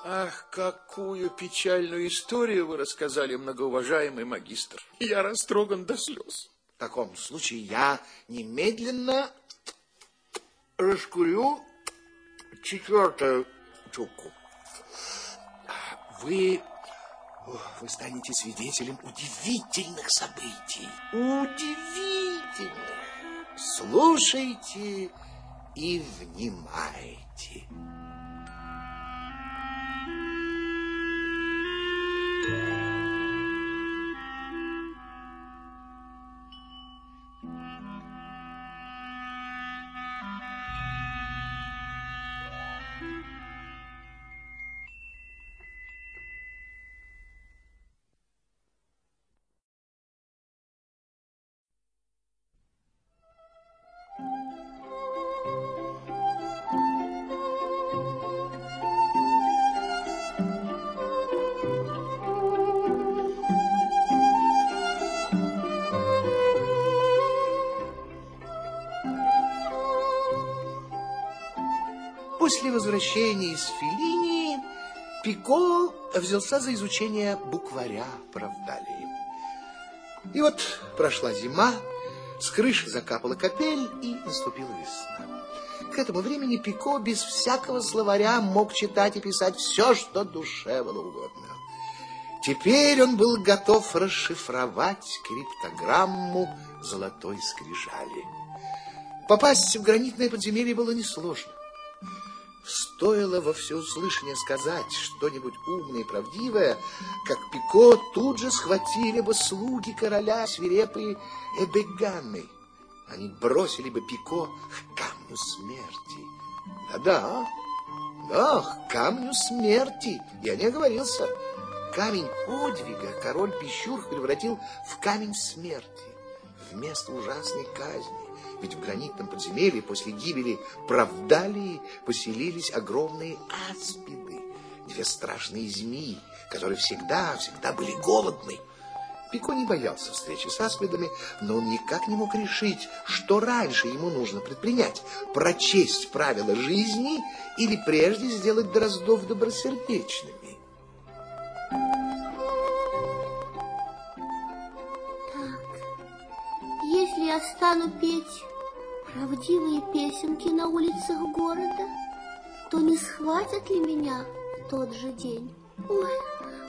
Ах, какую печальную историю вы рассказали, многоуважаемый магистр. Я растроган до слез. В таком случае я немедленно раскурю четвертую трубку. Вы, вы станете свидетелем удивительных событий. Удивительных. Слушайте и внимайте. После возвращения из Филини Пико взялся за изучение букваря правдалии. И вот прошла зима, с крыши закапала капель, и наступила весна. К этому времени Пико без всякого словаря мог читать и писать все, что душе было угодно. Теперь он был готов расшифровать криптограмму золотой скрижали. Попасть в гранитное подземелье было несложно. Стоило во всеуслышание сказать что-нибудь умное и правдивое, как Пико тут же схватили бы слуги короля свирепые эбеганы. Они бросили бы Пико к камню смерти. Да-да, да, к камню смерти. Я не оговорился. Камень подвига король Пищур превратил в камень смерти вместо ужасной казни. Ведь в гранитном подземелье после гибели Правдалии поселились огромные аспиды, две страшные змеи, которые всегда, всегда были голодны. Пико не боялся встречи с аспидами, но он никак не мог решить, что раньше ему нужно предпринять – прочесть правила жизни или прежде сделать Дроздов добросердечными. Я стану петь правдивые песенки на улицах города, то не схватят ли меня в тот же день? Ой,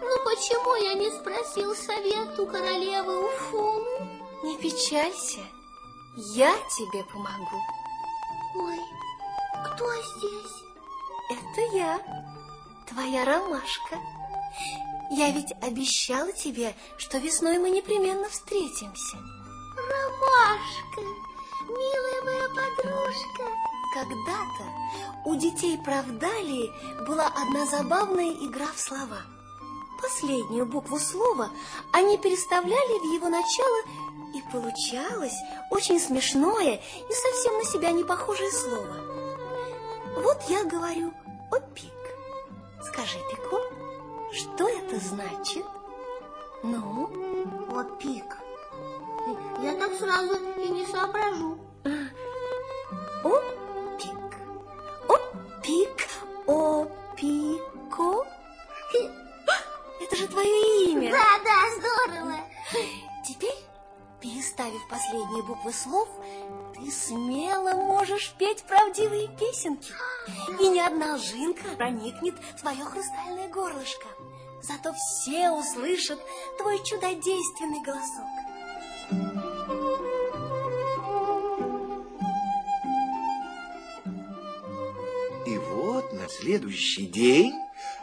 ну почему я не спросил совет у королевы Уфуны? Не печалься, я тебе помогу. Ой, кто здесь? Это я, твоя ромашка. Я ведь обещала тебе, что весной мы непременно встретимся. Ромашка, милая моя подружка. Когда-то у детей Правдалии была одна забавная игра в слова. Последнюю букву слова они переставляли в его начало, и получалось очень смешное и совсем на себя не похожее слово. Вот я говорю «опик». Скажи, Пико, что это значит? Ну? Опик. Я так сразу и не соображу. Опик. Опик. Опико. Это же твое имя. Да, да, здорово. Теперь, переставив последние буквы слов, ты смело можешь петь правдивые песенки. И ни одна жинка проникнет в твое хрустальное горлышко. Зато все услышат твой чудодейственный голосок. И вот на следующий день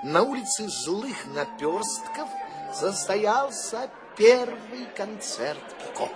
на улице злых наперстков состоялся первый концерт Пико.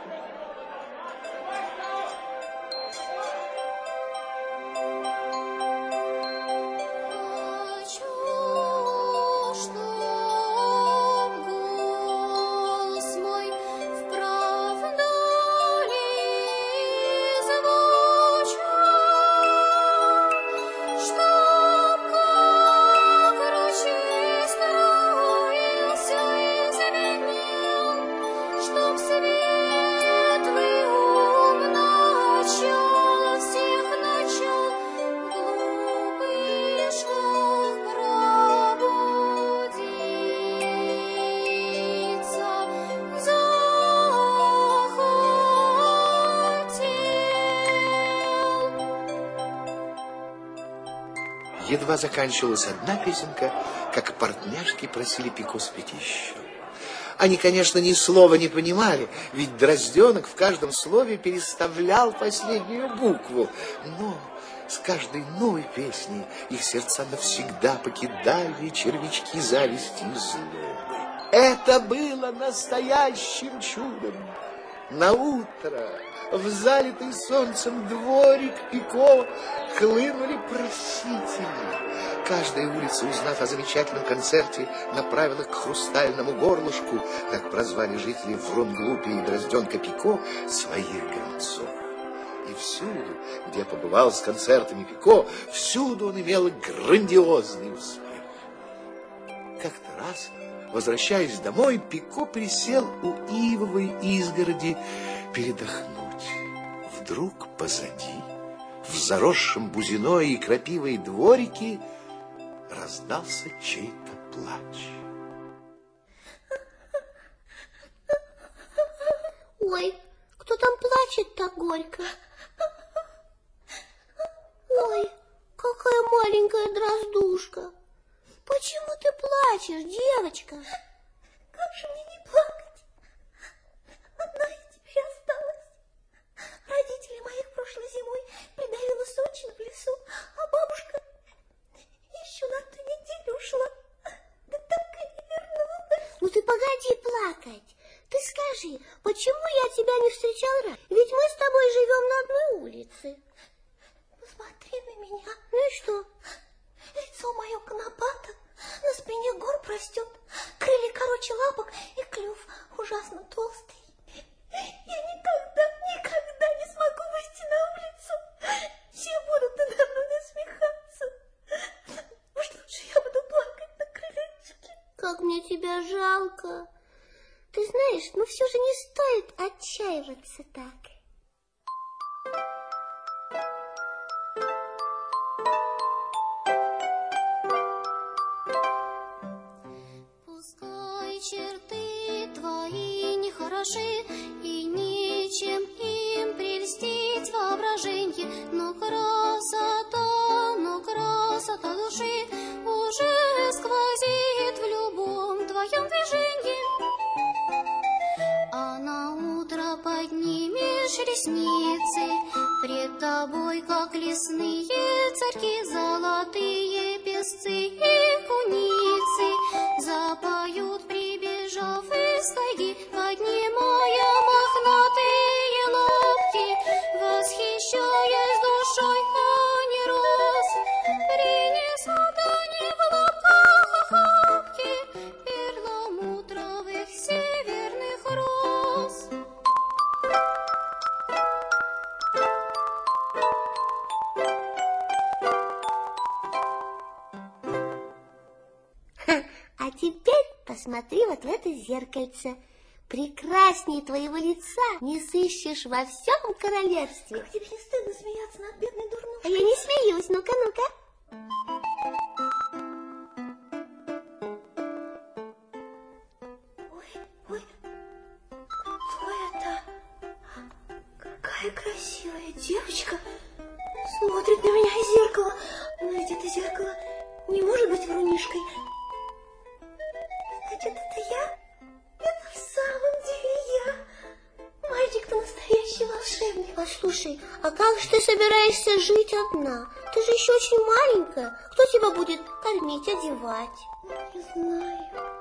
Едва заканчивалась одна песенка, как партняшки просили Пико спеть еще. Они, конечно, ни слова не понимали, ведь Дрозденок в каждом слове переставлял последнюю букву. Но с каждой новой песней их сердца навсегда покидали червячки зависти и злобы. Это было настоящим чудом. На утро в залитый солнцем дворик Пико хлынули просители. Каждая улица, узнав о замечательном концерте, направила к хрустальному горлышку, как прозвали жители Врунглупи и Дрозденка Пико, своих гонцов. И всюду, где побывал с концертами Пико, всюду он имел грандиозный успех. Как-то раз, возвращаясь домой, Пико присел у ивовой изгороди передохнуть. Вдруг позади, в заросшем бузиной и крапивой дворике, раздался чей-то плач. Ой, кто там плачет так горько? Ой, какая маленькая дроздушка. Почему ты плачешь, девочка? Как же мне не плакать? Одна я теперь осталась. Родители моих прошлой зимой придавило сочно в лесу, а бабушка еще на ту неделю ушла. Да так и не вернулась. Ну ты погоди плакать. Ты скажи, почему я тебя не встречал раньше? Ведь мы с тобой живем на одной улице. Посмотри на меня. Ну и что? Лицо мое конопато, на спине гор растет, крылья короче лапок и клюв ужасно толстый. Я никогда, никогда не смогу выйти на улицу. Все будут надо мной насмехаться. Уж лучше я буду плакать на крылечке. Как мне тебя жалко. Ты знаешь, ну все же не стоит отчаиваться так. Пускай твои не хороши, и ничем им прельстить воображенье, но красота, но красота души уже сквозит в любом твоем движении. А на утро поднимешь ресницы, пред тобой, как лесные царьки, золотые песцы и куницы, запоют, прибежав из 随意 посмотри вот в это зеркальце. Прекраснее твоего лица не сыщешь во всем королевстве. Как тебе не стыдно смеяться над бедной дурнушкой? А я не смеюсь, ну-ка, ну-ка. Одна? Ты же еще очень маленькая. Кто тебя будет кормить, одевать? Не знаю.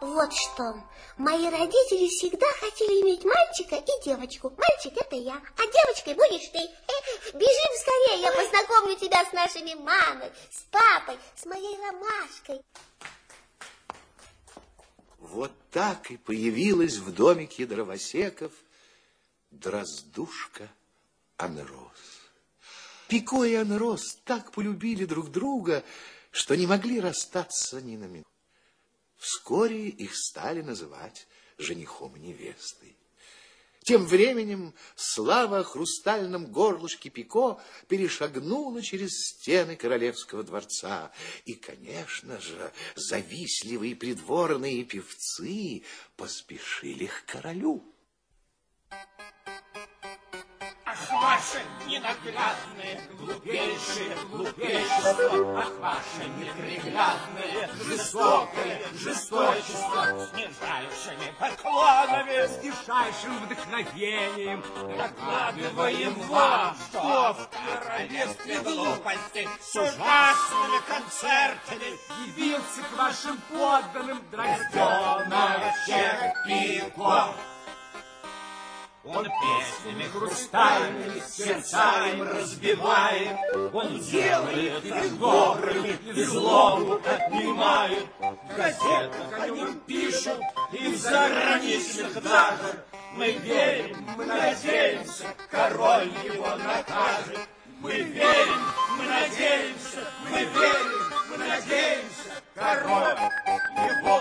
Вот что, мои родители всегда хотели иметь мальчика и девочку. Мальчик это я, а девочкой будешь ты. Э, Бежим скорее, я познакомлю тебя с нашими мамой, с папой, с моей ромашкой. Вот так и появилась в домике дровосеков дроздушка Анрос. Пико и Анрос так полюбили друг друга, что не могли расстаться ни на минуту. Вскоре их стали называть женихом и невестой. Тем временем слава о хрустальном горлышке Пико перешагнула через стены королевского дворца. И, конечно же, завистливые придворные певцы поспешили к королю. Ваше ненаглядное, глупейшее глупейшество, ах, ваше неприглядное, жестокое жесточество, с нижайшими поклонами, С дичайшим вдохновением докладываем вам, что в королевстве глупости с ужасными концертами явился к вашим подданным Рожденного Пико. Он песнями хрустальными сердца им разбивает, Он делает их добрыми и злому отнимает. В газетах о нем пишут и в заграничных даже. Мы верим, мы надеемся, король его накажет. Мы верим, мы надеемся, мы верим, мы надеемся, король его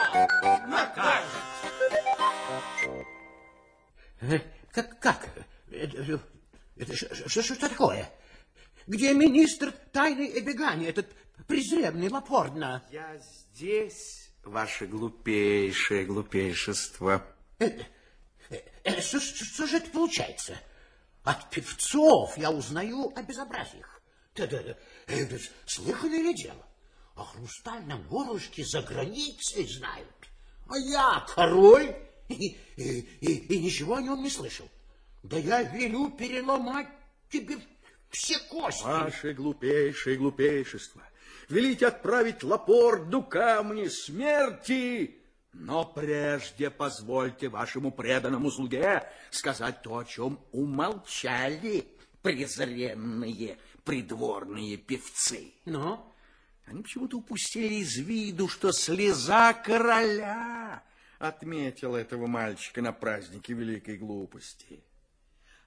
накажет. Как? как? Это, это что, что, такое? Где министр тайны Эбегани, этот презренный Лапордна? Я здесь, ваше глупейшее глупейшество. Э, э, Что, что- что же это получается? От певцов я узнаю о безобразиях. Да, да, да. Это слыханное ли дело? О хрустальном горлышке за границей знают. А я король и, и- и- и ничего о нем не слышал. Да я велю переломать тебе все кости. Ваше глупейшее глупейшество. Велите отправить Лапорду камни смерти. Но прежде позвольте вашему преданному слуге сказать то, о чем умолчали презренные придворные певцы. Ну? Они почему-то упустили из виду, что слеза короля отметила этого мальчика на празднике великой глупости.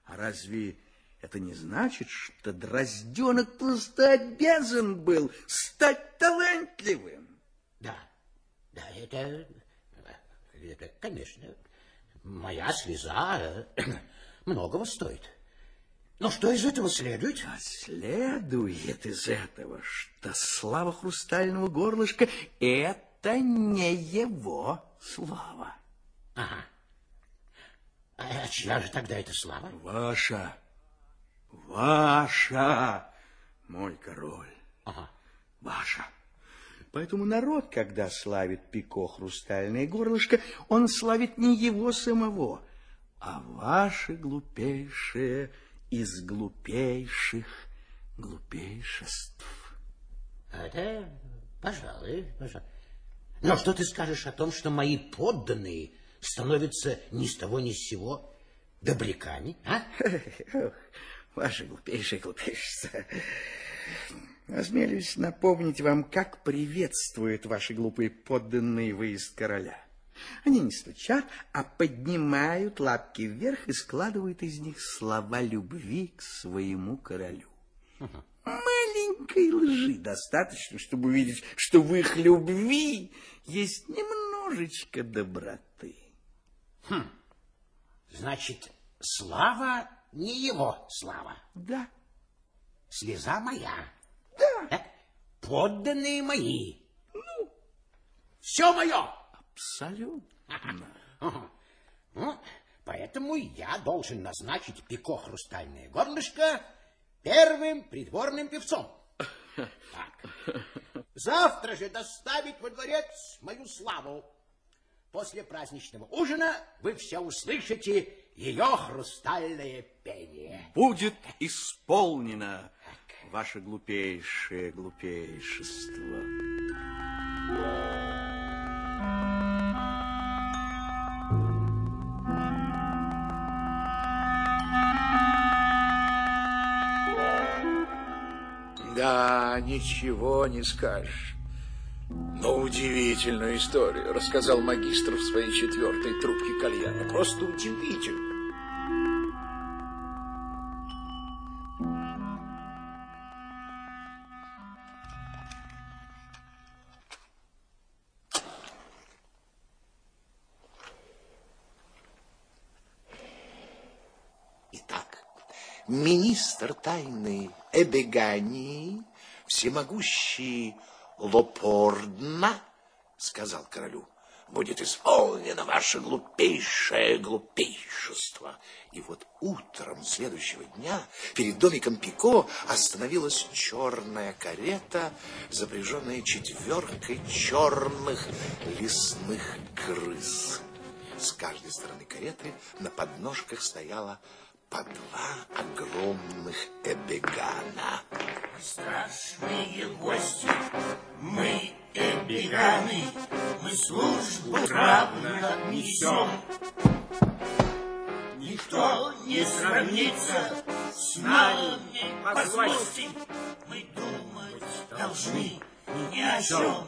А разве это не значит, что Дрозденок просто обязан был стать талантливым? Да, да, это, это, конечно, моя слеза э, [CLEARS THROAT] многого стоит. Но что из этого следует? А следует из этого, что слава хрустального горлышка — это не его слава. Ага. А чья же тогда эта слава? Ваша, ваша, мой король. Ага. Ваша. Поэтому народ, когда славит Пико хрустальное горлышко, он славит не его самого, а ваше глупейшее из глупейших глупейшеств. Это, пожалуй, пожалуй. Но что ты скажешь о том, что мои подданные становятся ни с того ни с сего добряками, а? Ваше глупейшее глупейшество. Осмелюсь напомнить вам, как приветствуют ваши глупые подданные выезд короля. Они не стучат, а поднимают лапки вверх и складывают из них слова любви к своему королю. Маленькой лжи достаточно, чтобы увидеть, что в их любви есть немножечко доброты. Хм. Значит, слава не его слава. Да. Слеза моя. Да. Так? Подданные мои. Ну, все мое. Абсолютно. [LAUGHS] Ага. Ну, поэтому я должен назначить Пико Хрустальное горлышко первым придворным певцом. Так. Завтра же доставить во дворец мою славу. После праздничного ужина вы все услышите ее хрустальное пение. Будет исполнено ваше глупейшее глупейшество. Да, ничего не скажешь. Но удивительную историю рассказал магистр в своей четвертой трубке кальяна. Просто удивительно. Министр тайны Эбегании, всемогущий Лопордна, сказал королю, будет исполнено ваше глупейшее глупейшество. И вот утром следующего дня перед домиком Пико остановилась черная карета, запряженная четверкой черных лесных крыс. С каждой стороны кареты на подножках стояла по два огромных эбегана. Страшные гости, мы эбеганы, мы службу равно несем. Никто не сравнится с нами, позвольте, мы думать должны ни о чем.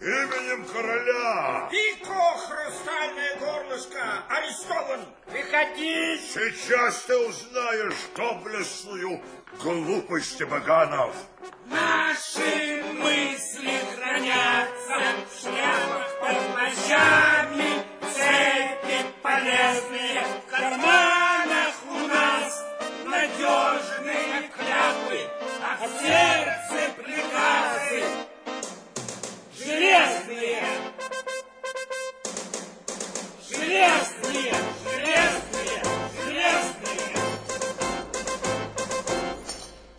Именем короля Пико, хрустальное горлышко, арестован. Выходи. сейчас ты узнаешь доблестную глупость баганов. Наши мысли хранятся в шляпах под плащами, цепи полезные в карманах у нас, надежные кляпы, а в сердце приказы железные. Железные, железные, железные.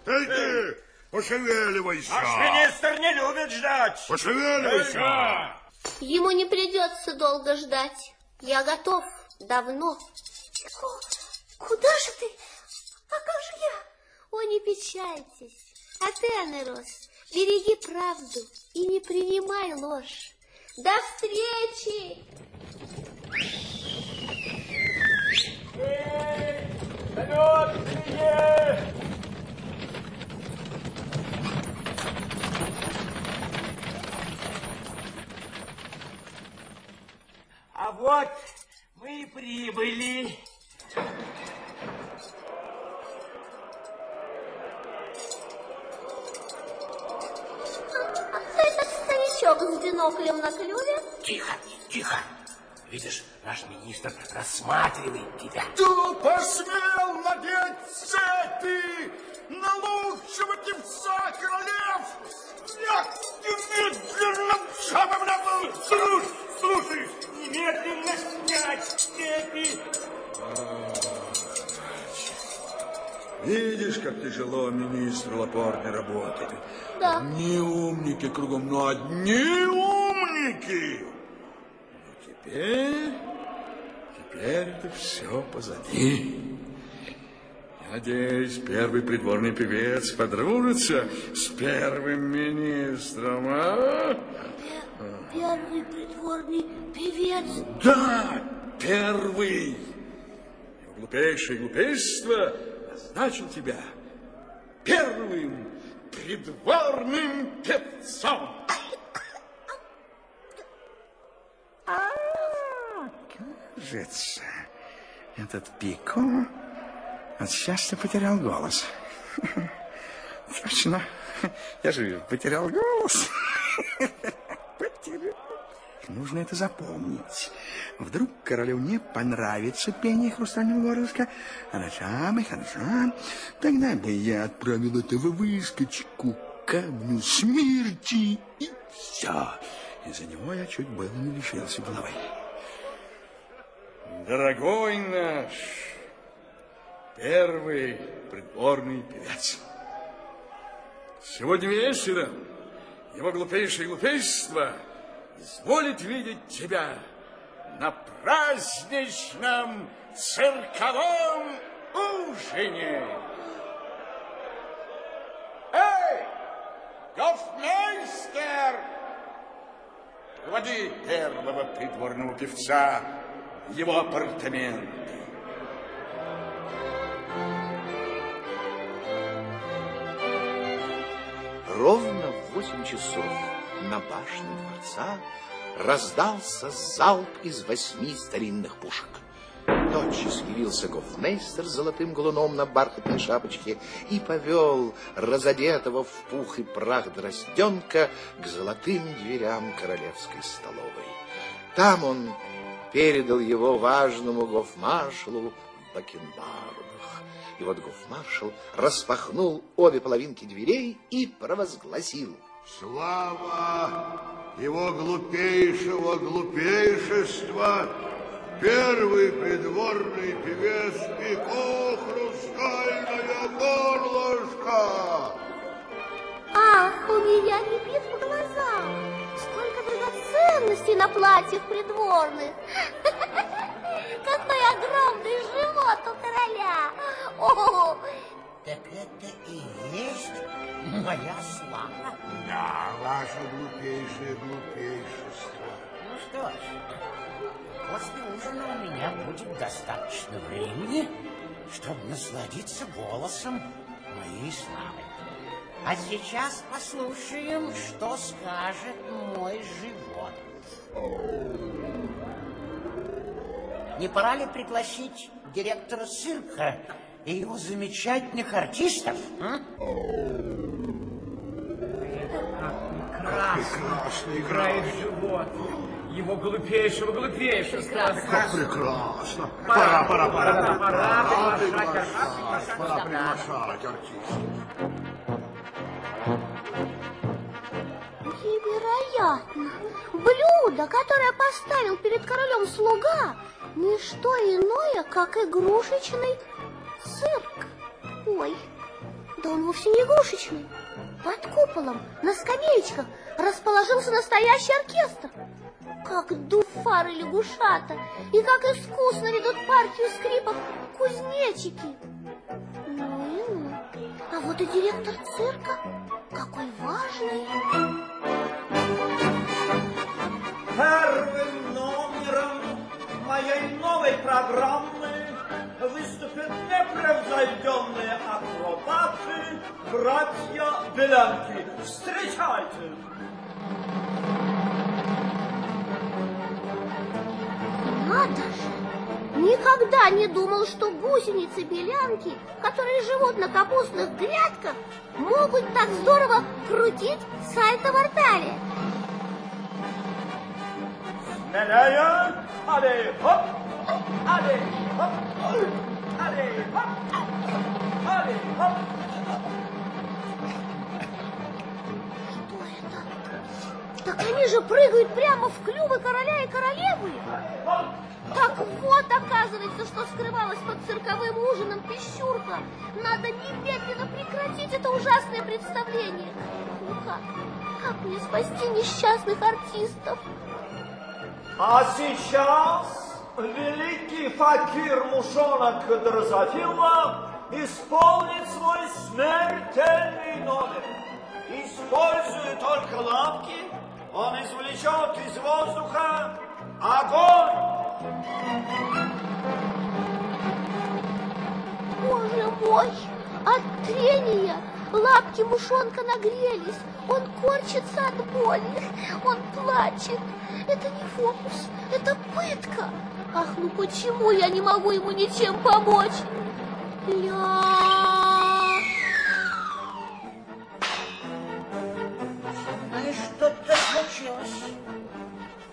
Эй ты, пошевеливайся. Наш министр не любит ждать. Пошевеливайся. Ему не придется долго ждать. Я готов давно. Куда же ты? А как же я? О, не печальтесь. А ты, Анерос, береги правду и не принимай ложь. До встречи! А вот мы и прибыли. Биноклем на клюве? Тихо, тихо. Видишь, наш министр рассматривает тебя. Кто посмел надеть цепи на лучшего певца королев? Я немедленно самым набыл. Слушай, слушай, немедленно снять цепи. Видишь, как тяжело министру Лапорне работать. Да. Не умники кругом, но одни умники. Но теперь, теперь это все позади. Надеюсь, первый придворный певец подружится с первым министром, а? Первый придворный певец. Да, первый. Глупейшее глупейство назначил тебя первым придворным певцом. Кажется, этот Пико от счастья потерял голос. [LAUGHS] Точно. Я же потерял голос. [LAUGHS] Нужно это запомнить. Вдруг королю не понравится пение хрустального горлышка. Хорошо, и хорошо. Тогда бы я отправил этого выскочку к камню смерти. И все. Из-за него я чуть было не лишился головы. Дорогой наш первый придворный певец. Сегодня вечером его глупейшее глупейство изволит видеть тебя на праздничном цирковом ужине. Эй, гофмейстер! Води первого придворного певца в его апартаменты. Ровно в восемь часов на башне дворца раздался залп из восьми старинных пушек. Тотчас явился гофмейстер с золотым галуном на бархатной шапочке и повел разодетого в пух и прах дрозденка к золотым дверям королевской столовой. Там он передал его важному гофмаршалу в бакенбардах. И вот гофмаршал распахнул обе половинки дверей и провозгласил. Слава его глупейшего глупейшества, первый придворный певец Пико Хрустальное горлышко. Ах, у меня рябит в глазах. Сколько драгоценностей на платьях придворных. [LAUGHS] Какой огромный живот у короля. О, Так это и есть моя слава. Да, ваше глупейшее глупейшество. Ну что ж, после ужина у меня будет достаточно времени, чтобы насладиться голосом моей славы. А сейчас послушаем, что скажет мой живот. Не пора ли пригласить директора цирка и его замечательных артистов? м? Прекрасно играет живот. Его глупейшего глупейшества. Как прекрасно. Пора, Пора, пора, пора, пора. пора Пора приглашать пора приглашать артистов. невероятно. Блюдо, которое поставил перед королем слуга, не что иное, как игрушечный цирк. Ой, да он вовсе не игрушечный. Под куполом, на скамеечках, расположился настоящий оркестр. Как дух фары лягушата, и как искусно ведут партию скрипов кузнечики. Ну и ну. А вот и директор цирка, какой важный. Первым номером моей новой программы выступят непревзойденные акробаты, братья Белянки. Встречайте! Надо же! Никогда не думал, что гусеницы-белянки, которые живут на капустных грядках, могут так здорово крутить сальто в артале. Смелее! Али, хоп! Али, хоп! Али, хоп! Так они же прыгают прямо в клювы короля и королевы. Так вот, оказывается, что скрывалось под цирковым ужином пищурка. Надо немедленно прекратить это ужасное представление. Ну мне спасти несчастных артистов? А сейчас великий факир Мушонок Дрозофила исполнит свой смертельный номер. Используя только лапки, он извлечет из воздуха огонь. Боже мой! От трения лапки мушонка нагрелись. Он корчится от боли. Он плачет. Это не фокус, это пытка. Ах, ну почему я не могу ему ничем помочь? Ля... А что-то случилось.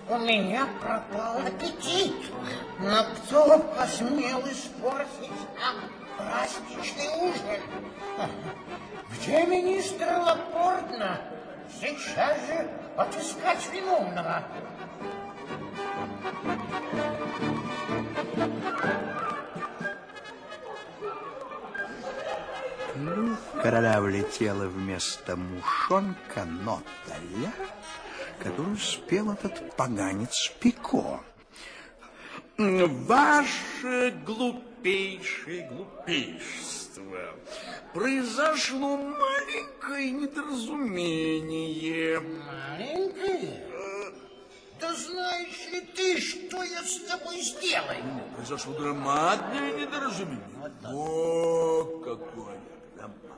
У меня пропал аппетит. Но кто посмел испортить нам праздничный ужин? Где министр Лапортна? Сейчас же отыскать виновного. Ну, короля влетела вместо мушонка ноталя, которую спел этот поганец Пико. Ваше глупейшее глупейшество. Произошло маленькое недоразумение. Маленькое? Да знаешь ли ты, что я с тобой сделаю? Произошло громадное недоразумение. О, какое громадное.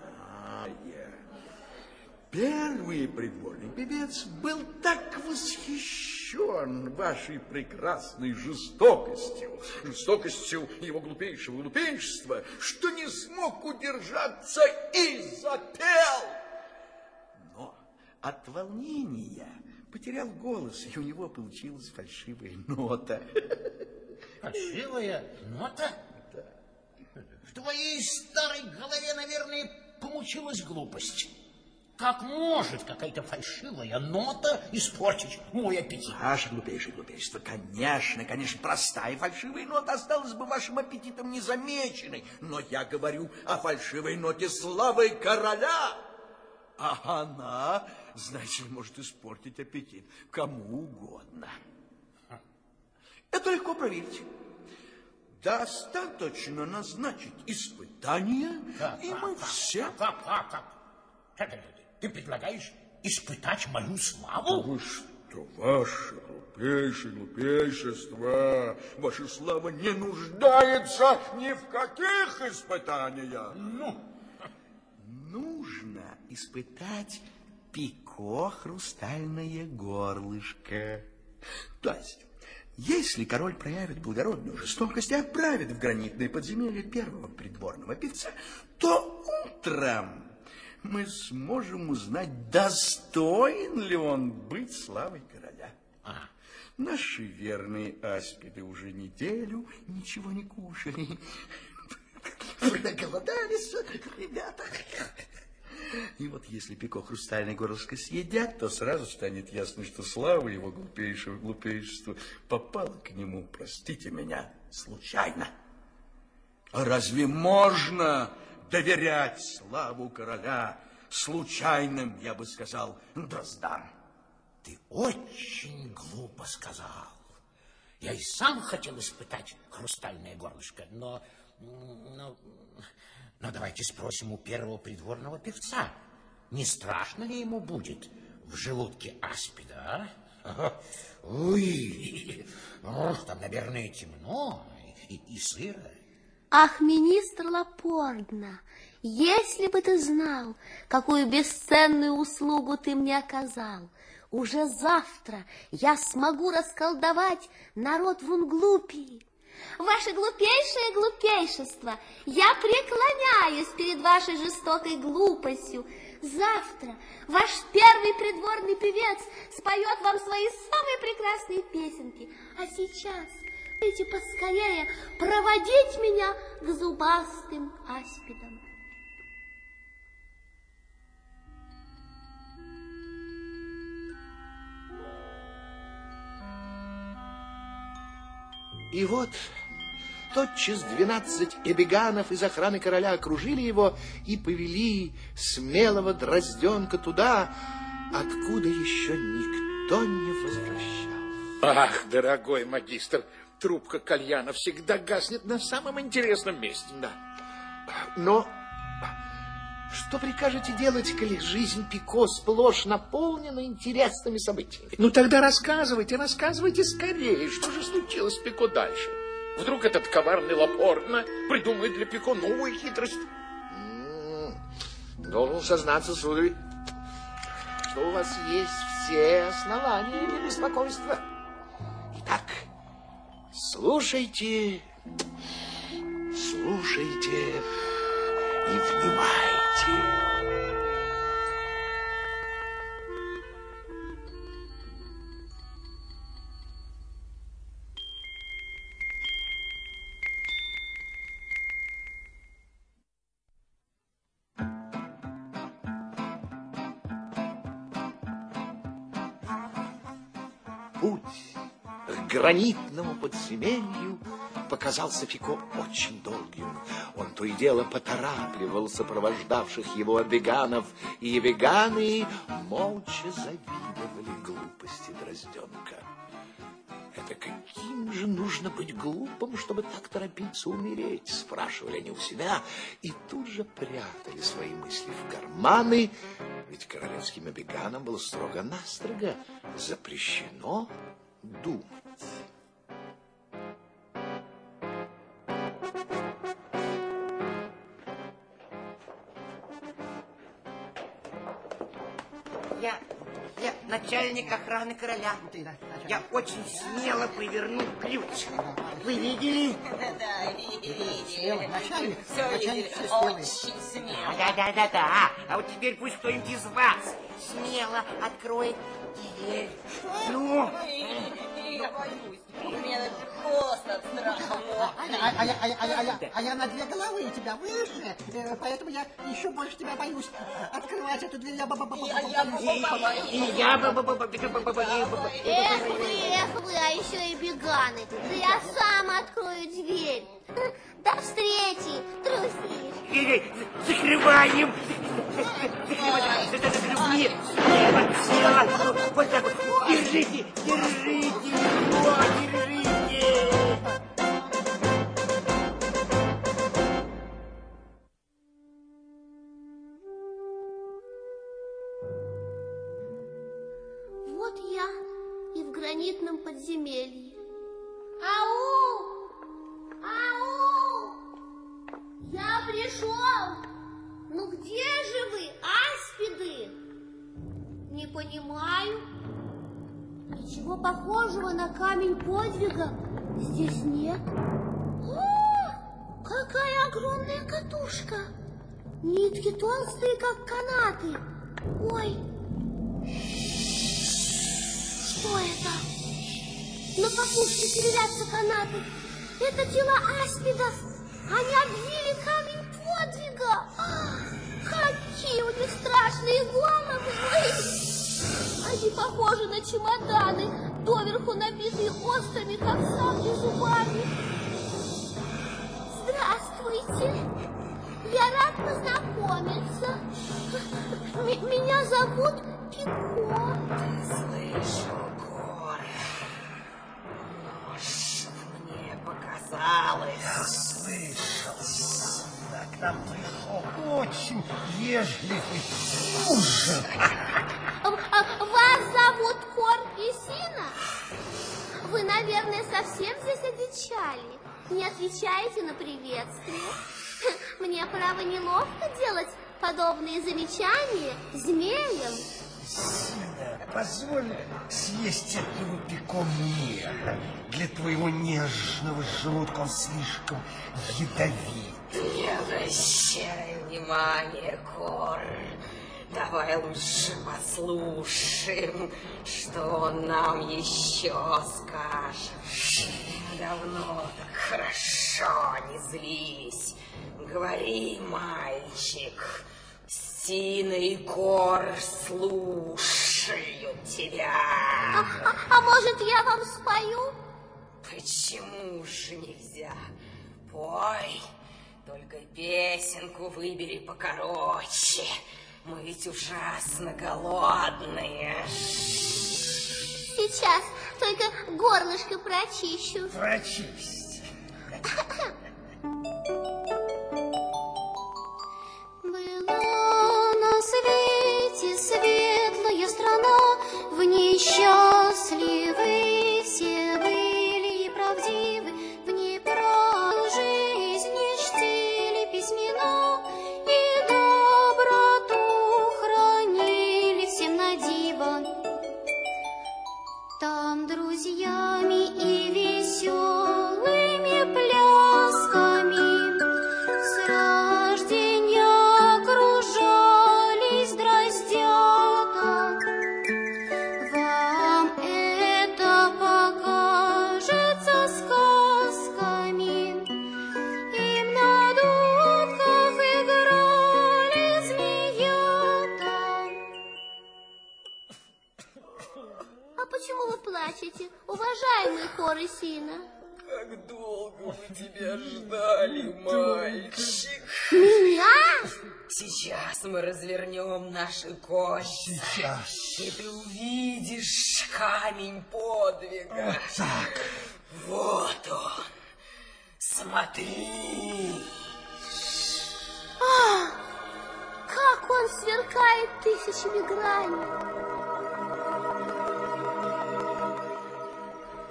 Первый придворный певец был так восхищен вашей прекрасной жестокостью, жестокостью его глупейшего глупейшества, что не смог удержаться и запел. Но от волнения потерял голос, и у него получилась фальшивая нота. Фальшивая нота? В твоей старой голове, наверное, помучилась глупость. Как может какая-то фальшивая нота испортить мой аппетит? Ваше глупейшее глупейство. Конечно, конечно, простая фальшивая нота осталась бы вашим аппетитом незамеченной. Но я говорю о фальшивой ноте славы короля. А она, значит, может испортить аппетит кому угодно. Это легко проверить. Достаточно назначить испытание, и мы все... Как, как, как? Ты, ты- ты предлагаешь испытать мою славу? Вы что, ваше глупейшее глупейшество, ваша слава не нуждается ни в каких испытаниях. Ну? Нужно испытать пико хрустальное горлышко. То есть, если король проявит благородную жестокость и отправит в гранитное подземелье первого придворного певца, то утром мы сможем узнать, достоин ли он быть славой короля. Наши верные аспиды уже неделю ничего не кушали. [LAUGHS] Проголодались, ребята. И вот если Пико хрустальное горлышко съедят, то сразу станет ясно, что слава его глупейшего глупейшества попала к нему, простите меня, случайно. А разве можно доверять славу короля случайным, я бы сказал, дроздам? Ты очень глупо сказал. Я и сам хотел испытать хрустальное горлышко, но, но, но давайте спросим у первого придворного певца, не страшно ли ему будет в желудке аспида, а? Ой, ох, там, наверное, темно и, и сыро. Ах, министр Лапордна, если бы ты знал, какую бесценную услугу ты мне оказал, уже завтра я смогу расколдовать народ в Унглупии. Ваше глупейшее глупейшество, я преклоняюсь перед вашей жестокой глупостью. Завтра ваш первый придворный певец споет вам свои самые прекрасные песенки. А сейчас идите поскорее проводить меня к зубастым аспидам. И вот тотчас двенадцать эбиганов из охраны короля окружили его и повели смелого дрозденка туда, откуда еще никто не возвращался. Ах, дорогой магистр, трубка кальяна всегда гаснет на самом интересном месте. Да. Но что прикажете делать, коли жизнь Пико сплошь наполнена интересными событиями? Ну тогда рассказывайте, рассказывайте скорее, что же случилось с Пико дальше. Вдруг этот коварный Лапорно придумает для Пико новую хитрость. Должен сознаться, сударь, что у вас есть все основания для беспокойства. Итак, слушайте, слушайте и внимайте. Путь к гранитному подземелью показался Фико очень долгим. Он то и дело поторапливал сопровождавших его обеганов, и веганы молча завидовали глупости Дрозденка. Это каким же нужно быть глупым, чтобы так торопиться умереть, спрашивали они у себя, и тут же прятали свои мысли в карманы, ведь королевским обеганам было строго-настрого запрещено думать. Начальник охраны короля. Я очень смело повернул ключ. Вы видели? Да, видели. начальник. Все видели. Очень смело. Да, да, да, да. А вот теперь пусть кто-нибудь из вас смело откроет дверь. Ну, я боюсь. У меня хвост от страха А, а, а, а, а, а, я- а я на две головы тебя выше, э, поэтому я еще больше тебя боюсь. Открывать эту дверь я бы... Я- я бы- И я бы... Эх вы, эх вы, а еще и беганы. Да я сам открою дверь. До встречи, трусишь. Закрываем! Закрываем! Закрываем! Вот так вот! Держите! Держите его! Держите! Понимаю. Ничего похожего на камень подвига здесь нет. О, какая огромная катушка! Нитки толстые, как канаты. Ой, что это? На покушке серебрятся канаты. Это тела аспидов. Они обвили камень подвига. Какие у них страшные головы. Они похожи на чемоданы, доверху набитые острыми, как сабли, зубами. Здравствуйте. Я рад познакомиться. М- меня зовут Пико. Слышу, Кор. Может, мне показалось. Я слышал. Пришел очень вежливый ужин. А Вас зовут Кор и Сина? Вы, наверное, совсем здесь одичали. Не отвечаете на приветствие. Мне, право, неловко делать подобные замечания змеям. Сина, позволь съесть этого пико мне. Для твоего нежного желудка он слишком ядовит. Не обращай внимания, Кор. Давай лучше послушаем, что он нам еще скажет. Давно так хорошо не злились. Говори, мальчик, Сина и Кор слушают тебя. А, а- а может, я вам спою? Почему же нельзя? Пой, только песенку выбери покороче. Мы ведь ужасно голодные. Сейчас, только горлышко прочищу. Прочисть. Наши кости. Сейчас. И ты увидишь камень подвига. Так. Вот он. Смотри. А, как он сверкает тысячами граней.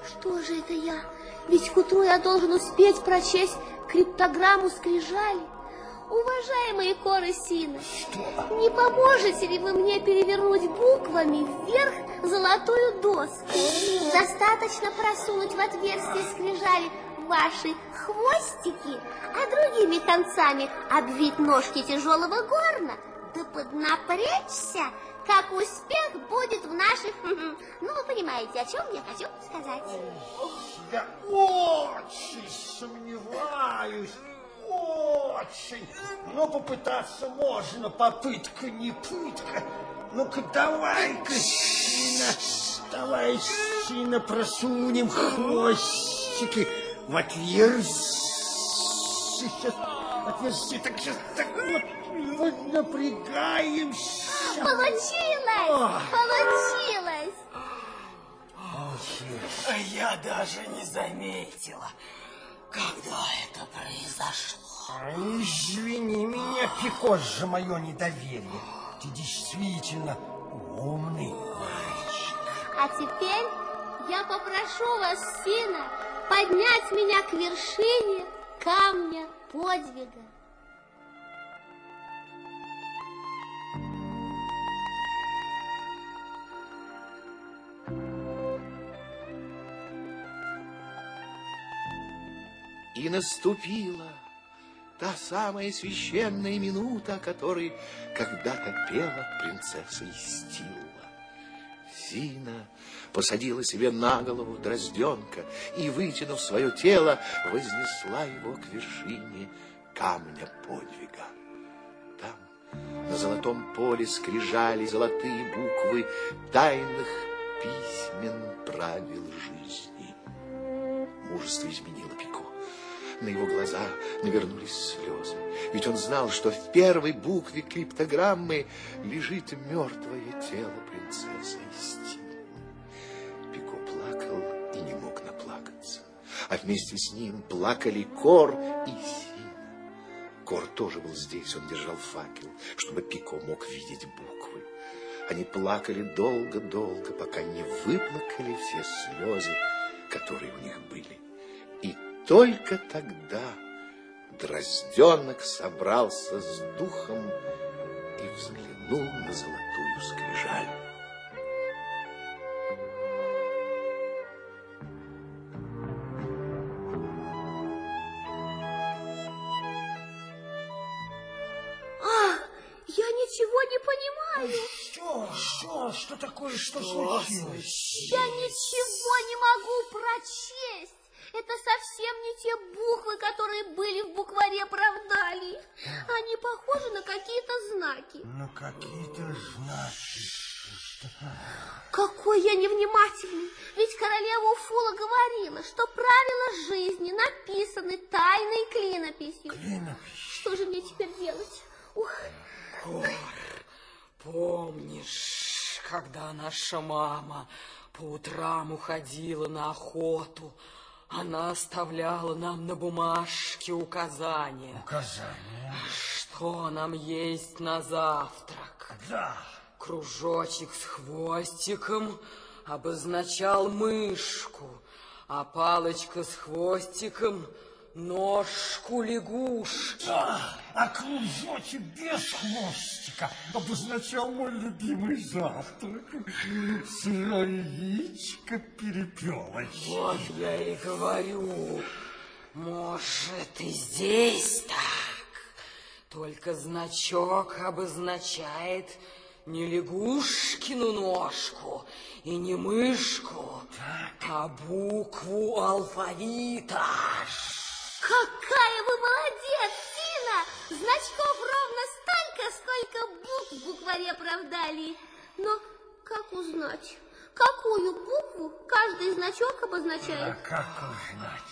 Что же это я? Ведь к утру я должен успеть прочесть криптограмму скрижали. Уважаемые коры Сина, не поможете ли вы мне перевернуть буквами вверх золотую доску? Достаточно просунуть в отверстие скрижали ваши хвостики, а другими концами обвить ножки тяжелого горна, да поднапрячься, как успех будет в наших... [LAUGHS] Ну, вы понимаете, о чем я хочу сказать. Я очень сомневаюсь. Очень. Но попытаться можно. Попытка не пытка. Ну-ка, давай-ка, Сина, давай, Сина, просунем хвостики в отверстие. Сейчас, отверстие, так сейчас, так вот, вот напрягаемся. Получилось! Ох. Получилось! А я даже не заметила, когда это произошло. Извини меня, Пикос, за мое недоверие. Ты действительно умный мальчик. А теперь я попрошу вас, Сина, поднять меня к вершине камня подвига. И наступила та самая священная минута, о которой когда-то пела принцесса Истилла. Сина посадила себе на голову дрозденка и, вытянув свое тело, вознесла его к вершине камня подвига. Там на золотом поле скрижали золотые буквы тайных письмен правил жизни. Мужество изменило. На его глаза навернулись слезы. Ведь он знал, что в первой букве криптограммы лежит мертвое тело принцессы Истины. Пико плакал и не мог наплакаться. А вместе с ним плакали Кор и Сина. Кор тоже был здесь, он держал факел, чтобы Пико мог видеть буквы. Они плакали долго-долго, пока не выплакали все слезы, которые у них были. Только тогда Дрозденок собрался с духом и взглянул на золотую скрижаль. А, я ничего не понимаю. Что? Что? Что такое? Что, случилось? Я ничего не могу прочесть. Это совсем не те буквы, которые были в букваре правдали. Они похожи на какие-то знаки. Ну, какие-то знаки. Какой я невнимательный. Ведь королева Уфула говорила, что правила жизни написаны тайной клинописью. Что же мне теперь делать? Ух. Кор, помнишь, когда наша мама по утрам уходила на охоту, она оставляла нам на бумажке указания. Указания? Что нам есть на завтрак? Да. Кружочек с хвостиком обозначал мышку, а палочка с хвостиком ножку лягушки. Да, а кружочек без хвостика обозначал мой любимый завтрак. Сырое яичко перепелочки. Вот я и говорю, может, и здесь так. Только значок обозначает не лягушкину ножку и не мышку, а букву алфавита. Какая вы молодец, Сина! Значков ровно столько, сколько букв в букваре правдали. Но как узнать, какую букву каждый значок обозначает? А как узнать?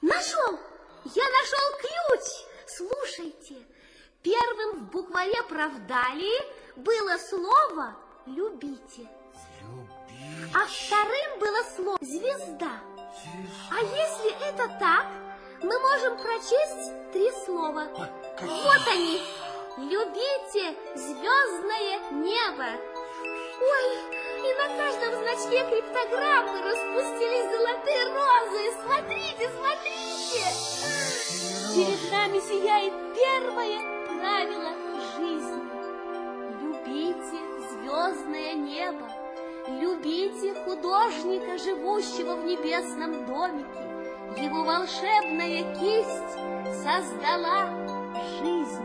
Нашел! Я нашел ключ! Слушайте, первым в букваре правдали было слово «любите». А вторым было слово «звезда». А если это так, мы можем прочесть три слова. Вот они. Любите звездное небо. Ой, и на каждом значке криптограммы распустились золотые розы. Смотрите, смотрите. Перед нами сияет первое правило жизни. Любите звездное небо. Любите художника, живущего в небесном домике. Его волшебная кисть создала жизнь.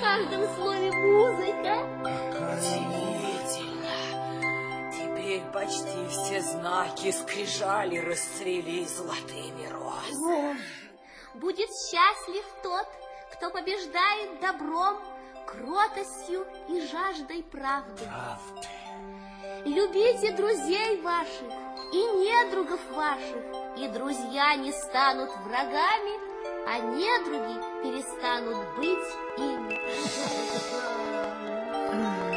каждом слове музыка. Удивительно. Теперь почти все знаки скрижали расцвели золотыми розами. Будет счастлив тот, кто побеждает добром, кротостью и жаждой правды. Любите друзей ваших и недругов ваших, и друзья не станут врагами, а недруги перестанут быть ими.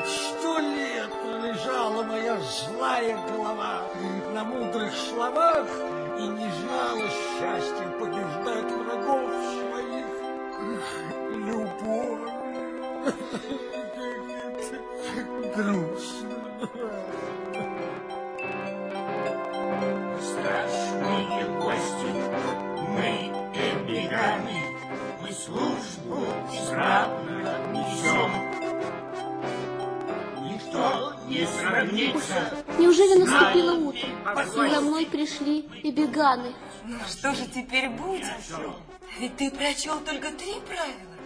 Сто лет лежала моя злая голова на мудрых словах и не знала счастья побеждать врагов своих. Любовь. [LAUGHS] Грустно. Страшные гости, мы эмигранты, мы службу исправно несем. Никто не сравнится. Неужели наступило утро, и за мной пришли и беганы? Ну что же теперь будет? Ведь ты прочел только три правила.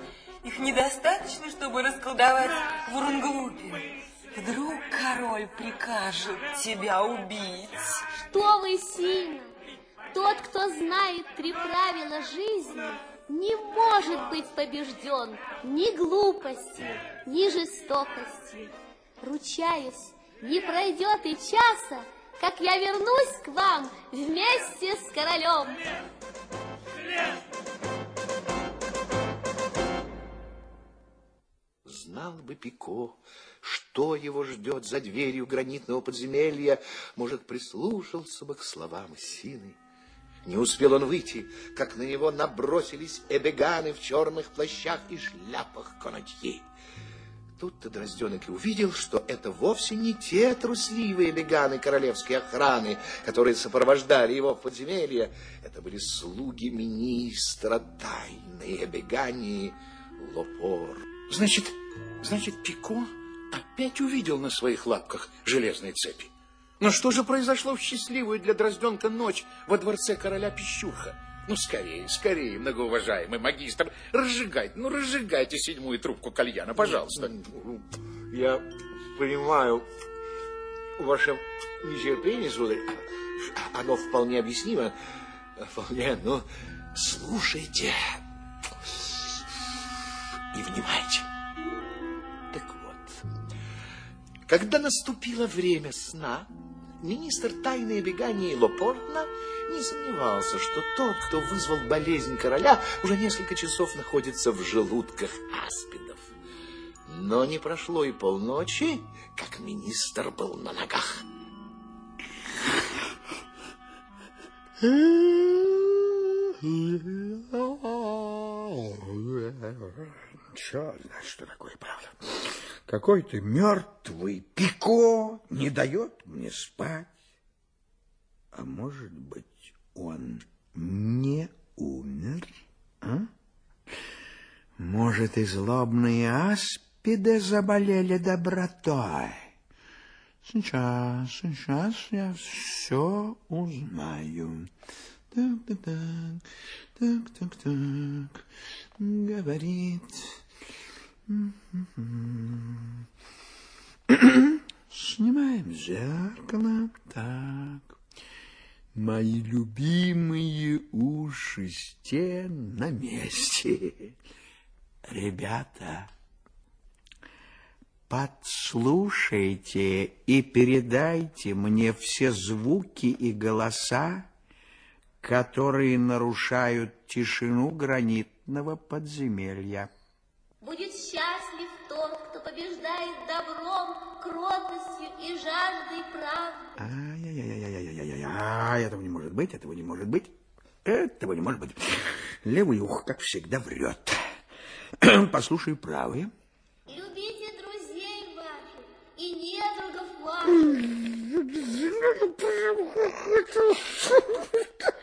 Их недостаточно, чтобы расколдовать Вурунглупе. Вдруг король прикажет тебя убить. Что вы, Сина? Тот, кто знает три правила жизни, не может быть побежден ни глупостью, ни жестокостью. Ручаюсь, не пройдет и часа, как я вернусь к вам вместе с королем. Знал бы Пико, что его ждет за дверью гранитного подземелья, может, прислушался бы к словам Сины. Не успел он выйти, как на него набросились эбеганы в черных плащах и шляпах конотье. Тут-то Дрозденок и увидел, что это вовсе не те трусливые беганы королевской охраны, которые сопровождали его в подземелье. Это были слуги министра тайные бегани Лопор. Значит, значит, Пико опять увидел на своих лапках железные цепи. Но что же произошло в счастливую для Дрозденка ночь во дворце короля Пищуха? Ну, скорее, скорее, многоуважаемый магистр, разжигайте, ну, разжигайте седьмую трубку кальяна, пожалуйста. Я понимаю ваше нетерпение, сударь. Оно вполне объяснимо. Вполне, но слушайте и внимайте. Когда наступило время сна, министр тайной обегания Лопортна не сомневался, что тот, кто вызвал болезнь короля, уже несколько часов находится в желудках аспидов. Но не прошло и полночи, как министр был на ногах. [LAUGHS] Черт знает, что такое, правда. Какой-то мертвый Пико не дает мне спать. А может быть, он не умер? А? Может, и злобные аспиды заболели добротой? Сейчас, сейчас я все узнаю. Так, так, так, так, так, так, говорит. Снимаем зеркало. Так. Мои любимые уши стен на месте. Ребята, подслушайте и передайте мне все звуки и голоса, которые нарушают тишину гранитного подземелья. Будет счастлив тот, кто побеждает добром, кротостью и жаждой правды. Ай-яй-яй-яй-яй-яй-яй, этого не может быть, этого не может быть, этого не может быть. Левый ух, как всегда, врет. [CLEARS THROAT] Послушай правый. Любите друзей ваших и недругов ваших. [CLEARS THROAT]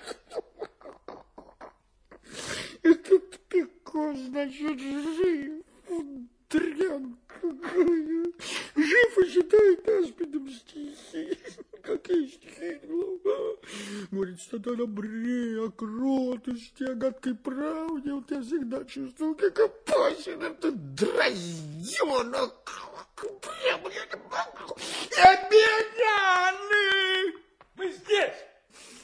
Этот Пико, значит, жив. Дрянь какая. Жив и читает аспидом стихи. Какие стихи? Говорит, что то добрее, а кротостью верности, о гадкой правде. Вот я всегда чувствовал, как опасен этот дразненок. Прямо я не могу. Обезьяны! Вы здесь!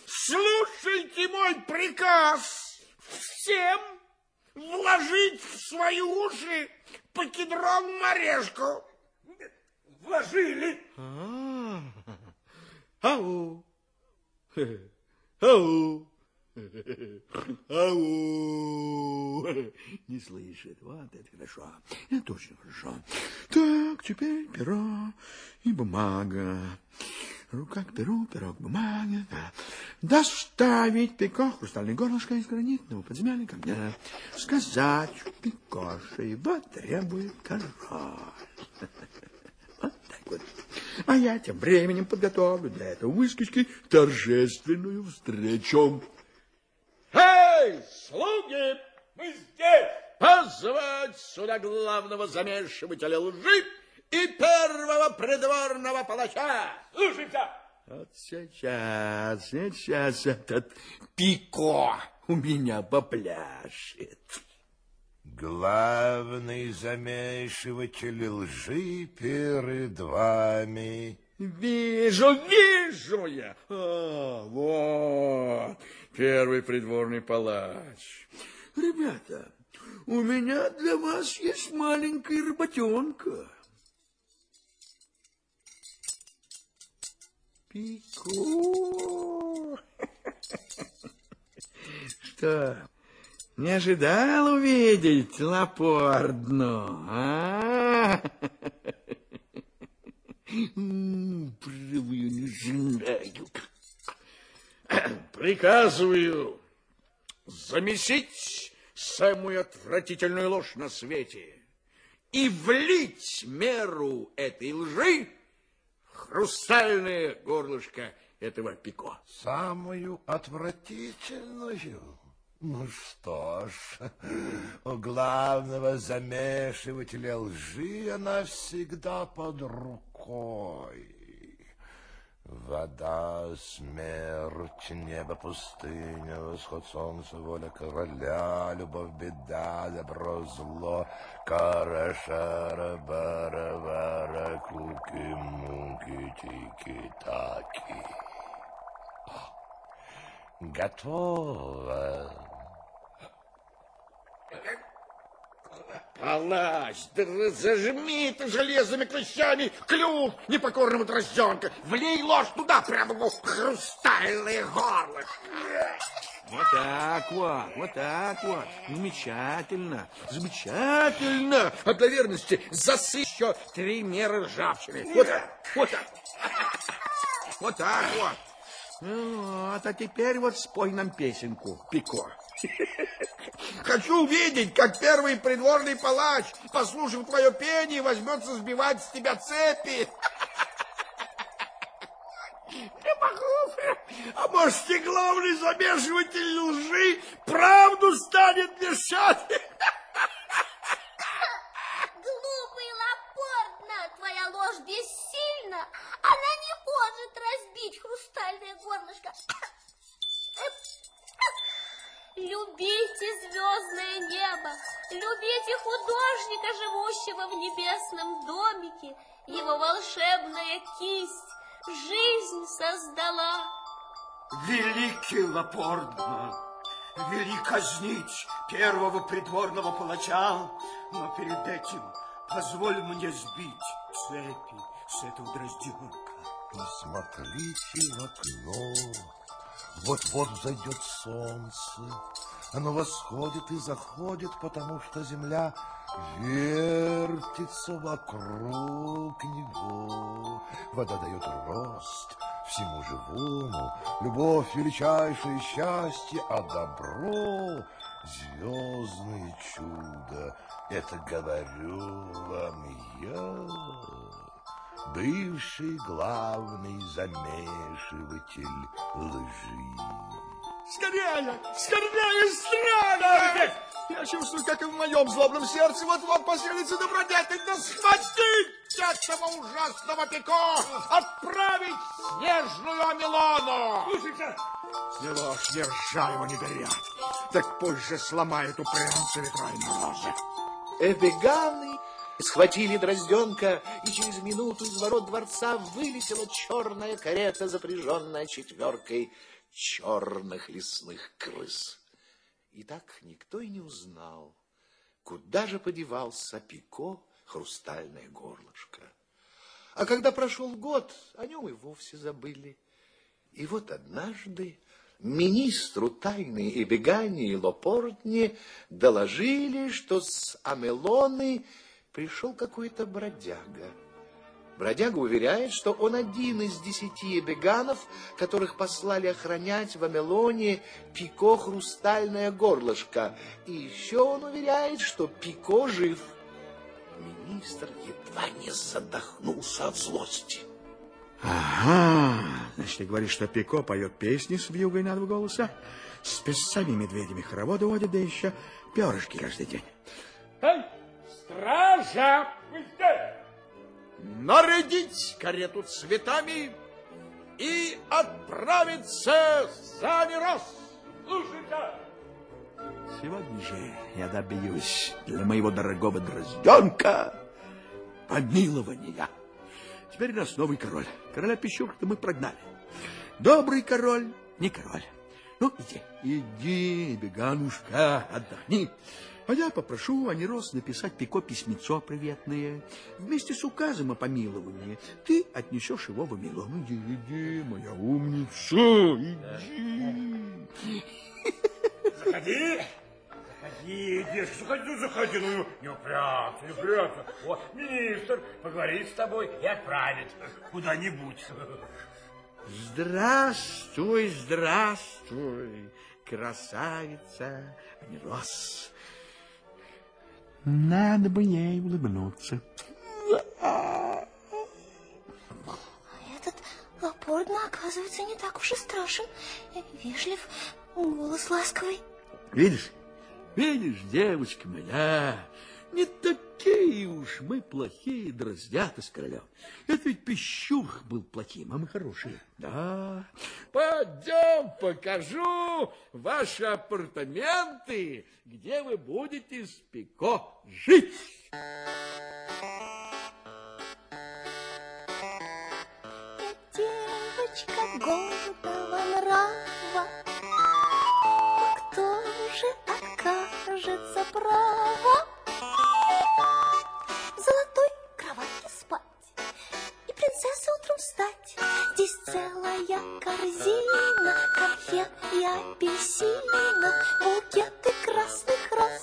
Слушайте мой приказ! Всем вложить в свои уши по кедровому орешку. Вложили. А, Ау. Ау. Ау. Не слышит. Вот это хорошо. Это очень хорошо. Так, теперь перо и бумага. Рука к перу, перо к бумаге. Да. Доставить Пико хрустальное горлышко из гранитного подземелья ко мне. Сказать Пикоше, его требует король. [LAUGHS] Вот так вот. А я тем временем подготовлю для этого выскочки торжественную встречу. Эй, слуги, мы здесь! Позвать сюда главного замешивателя лжи и первого придворного палача. Слушайте! Вот сейчас, сейчас этот Пико у меня попляшет. Главный замешиватель лжи перед вами. Вижу, вижу я. А, вот, первый придворный палач. Ребята, у меня для вас есть маленькая работенка. Пико. [LAUGHS] Что, не ожидал увидеть Лапордну, а? [LAUGHS] Право, я не знаю. Приказываю замесить самую отвратительную ложь на свете и влить меру этой лжи хрустальное горлышко этого пико. Самую отвратительную? Ну что ж, у главного замешивателя лжи она всегда под рукой. Вода, смерть, небо, пустыня, восход солнца, воля короля, любовь, беда, добро, зло, кара, шара, бара, вара, куки, муки, тики, таки. Готово. Палач, да зажми ты железными клещами клюв непокорного дрожженка. Влей ложь туда, прямо в хрустальное горло. Вот так вот, вот так вот. Замечательно, замечательно. А для верности засыпь еще три меры ржавчины. Вот так, вот так. Вот так вот. Ну вот, а теперь вот спой нам песенку, Пико. Хочу увидеть, как первый придворный палач, послушав твое пение, возьмется сбивать с тебя цепи. Не могу. А может, и главный замешиватель лжи правду станет мешать? Глупый Лапортна, твоя ложь бессильна. Она не может разбить хрустальное горлышко. Любите звездное небо, любите художника, живущего в небесном домике. Его волшебная кисть жизнь создала. Великий Лапордно, вели казнить первого придворного палача, но перед этим позволь мне сбить цепи с этого дрозденка. Посмотрите в окно. Вот-вот взойдет солнце. Оно восходит и заходит, потому что земля вертится вокруг него. Вода дает рост всему живому, любовь величайшее счастье, а добро звездное чудо. Это говорю вам я, бывший главный замешиватель лжи. Скорее, скорее, страна! Я чувствую, как и в моем злобном сердце, вот-вот поселится добродетель, да схватить этого ужасного Пико, отправить снежную Амилону. Слушайте, ни ржа его не берет. Так пусть же сломает упрямца ветрой морозы. Эбеганы схватили дрозденка, и через минуту из ворот дворца вылетела черная карета, запряженная четверкой черных лесных крыс. И так никто и не узнал, куда же подевался Пико хрустальное горлышко. А когда прошел год, о нем и вовсе забыли. И вот однажды министру тайны и бегания Лопортни доложили, что с Амелоны пришел какой-то бродяга. Бродяга уверяет, что он один из десяти эбеганов, которых послали охранять в Амелоне Пико хрустальное горлышко. И еще он уверяет, что Пико жив. Министр едва не задохнулся от злости. Ага, значит, ты говоришь, что Пико поет песни с вьюгой на два голоса, с песцами медведями хороводы водит, да еще перышки каждый день. Эй, стража! Вы здесь? Нарядить карету цветами и отправиться за Нерос. Слушайте! Сегодня же я добьюсь для моего дорогого дрозденка помилования. Теперь у нас новый король. Короля Пищурка мы прогнали. Добрый король, не король. Ну, иди, иди, беганушка, отдохни. А я попрошу Анирос написать Пико письмецо приветное. Вместе с указом о помиловании ты отнесешь его в Амилон. Иди, иди, моя умница, иди. Заходи! Заходи, девушка, заходи, ну заходи, ну не упрямся, не упрямся. Вот, министр поговорит с тобой и отправит куда-нибудь. Здравствуй, здравствуй, красавица Анирос. Надо бы ей улыбнуться. Этот Лапордно, оказывается, не так уж и страшен. Вежлив, голос ласковый. Видишь, видишь, девочка моя, не такие уж мы плохие дроздята с королем. Это ведь Пищур был плохим, а мы хорошие. Да. Пойдем, покажу ваши апартаменты, где вы будете с Пико жить. Девочка гордого нрава, кто же окажется права? Здесь целая корзина конфет и апельсинов, букеты красных роз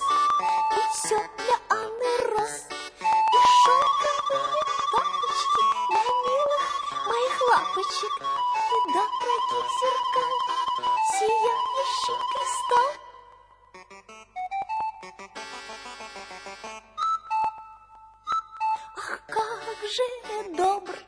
и все для Анны Роз. И шелковые тапочки для милых моих лапочек и дорогих зеркал, сияющий кристалл. Ах, как же добр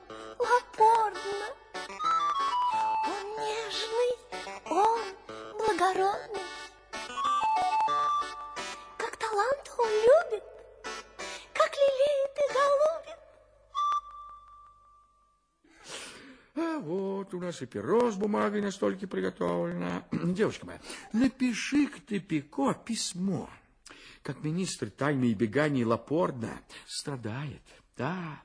нас и перо с бумагой на столике приготовлено. [CLEARS THROAT] Девушка моя, напиши-ка ты Пико письмо. Как министр тайны и беганий Лапордна страдает. Да,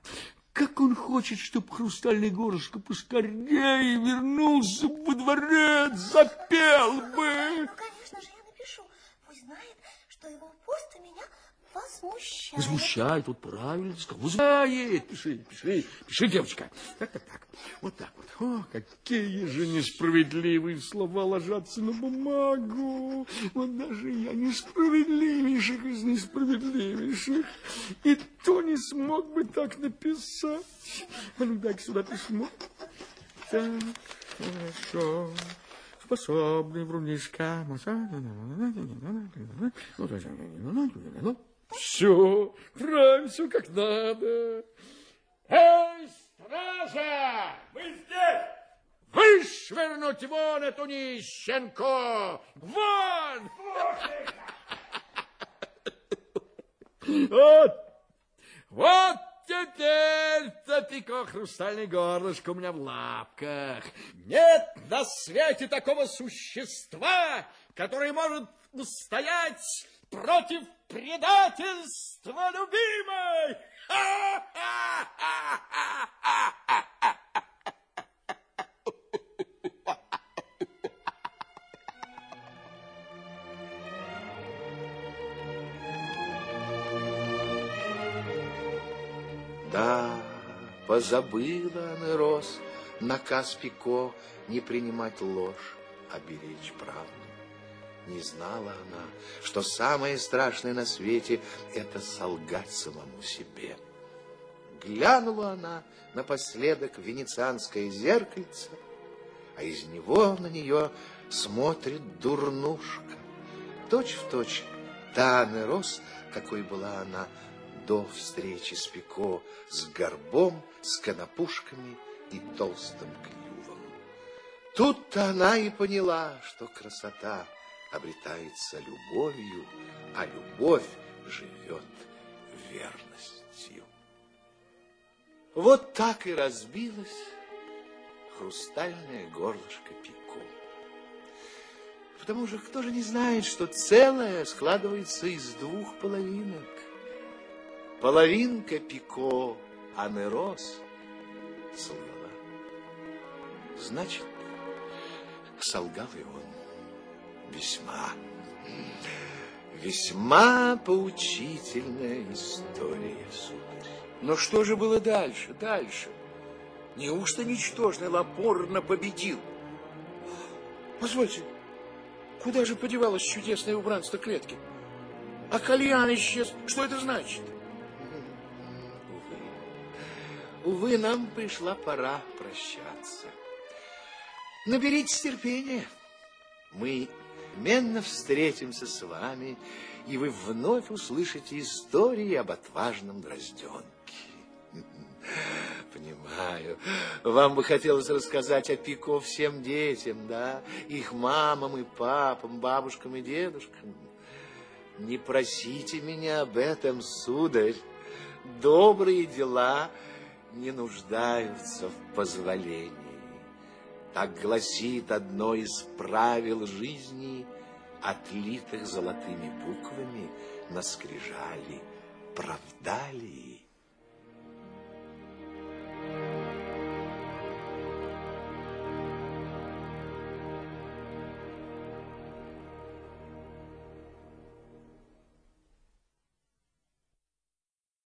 как он хочет, чтоб хрустальный горлышко поскорее вернулся во дворец, запел бы. Конечно же, я напишу. Пусть знает, что его пост меня возмущает. Возмущает, вот правильно сказал. Возмущает. Пиши, пиши, пиши, девочка. Так, так, так. Вот так вот. О, какие же несправедливые слова ложатся на бумагу. Вот даже я несправедливейших из несправедливейших. И то не смог бы так написать. А ну, дай сюда письмо. Так, хорошо. Способный врунишка. Все, правильно, все как надо. Эй, стража! Вы здесь? Вышвырнуть вон эту нищенку! Вон! Вот, вот теперь-то Пико хрустальное горлышко у меня в лапках. Нет на свете такого существа, которое может устоять против предательства любимой. Да, позабыла Анерос наказ Пико не принимать ложь, а беречь правду. Не знала она, что самое страшное на свете — это солгать самому себе. Глянула она напоследок в венецианское зеркальце, а из него на нее смотрит дурнушка. Точь в точь та Анерос, какой была она до встречи с Пико, с горбом, с конопушками и толстым клювом. Тут-то она и поняла, что красота обретается любовью, а любовь живет верностью. Вот так и разбилось хрустальное горлышко Пико. Потому что кто же не знает, что целое складывается из двух половинок. Половинка Пико, Анерос, солгала. Значит, солгал и он. Весьма, весьма поучительная история, сударь. Но что же было дальше, дальше? Неужто ничтожный Лапорно победил? Позвольте, куда же подевалось чудесное убранство клетки? А кальян исчез. Что это значит? Увы, нам пришла пора прощаться. Наберитесь терпения. Мы менно встретимся с вами, и вы вновь услышите истории об отважном Дрозденке. [LAUGHS] Понимаю. Вам бы хотелось рассказать о Пико всем детям, да? Их мамам и папам, бабушкам и дедушкам. Не просите меня об этом, сударь. Добрые дела не нуждаются в позволении. Так гласит одно из правил жизни, отлитых золотыми буквами на скрижали. Правда ли?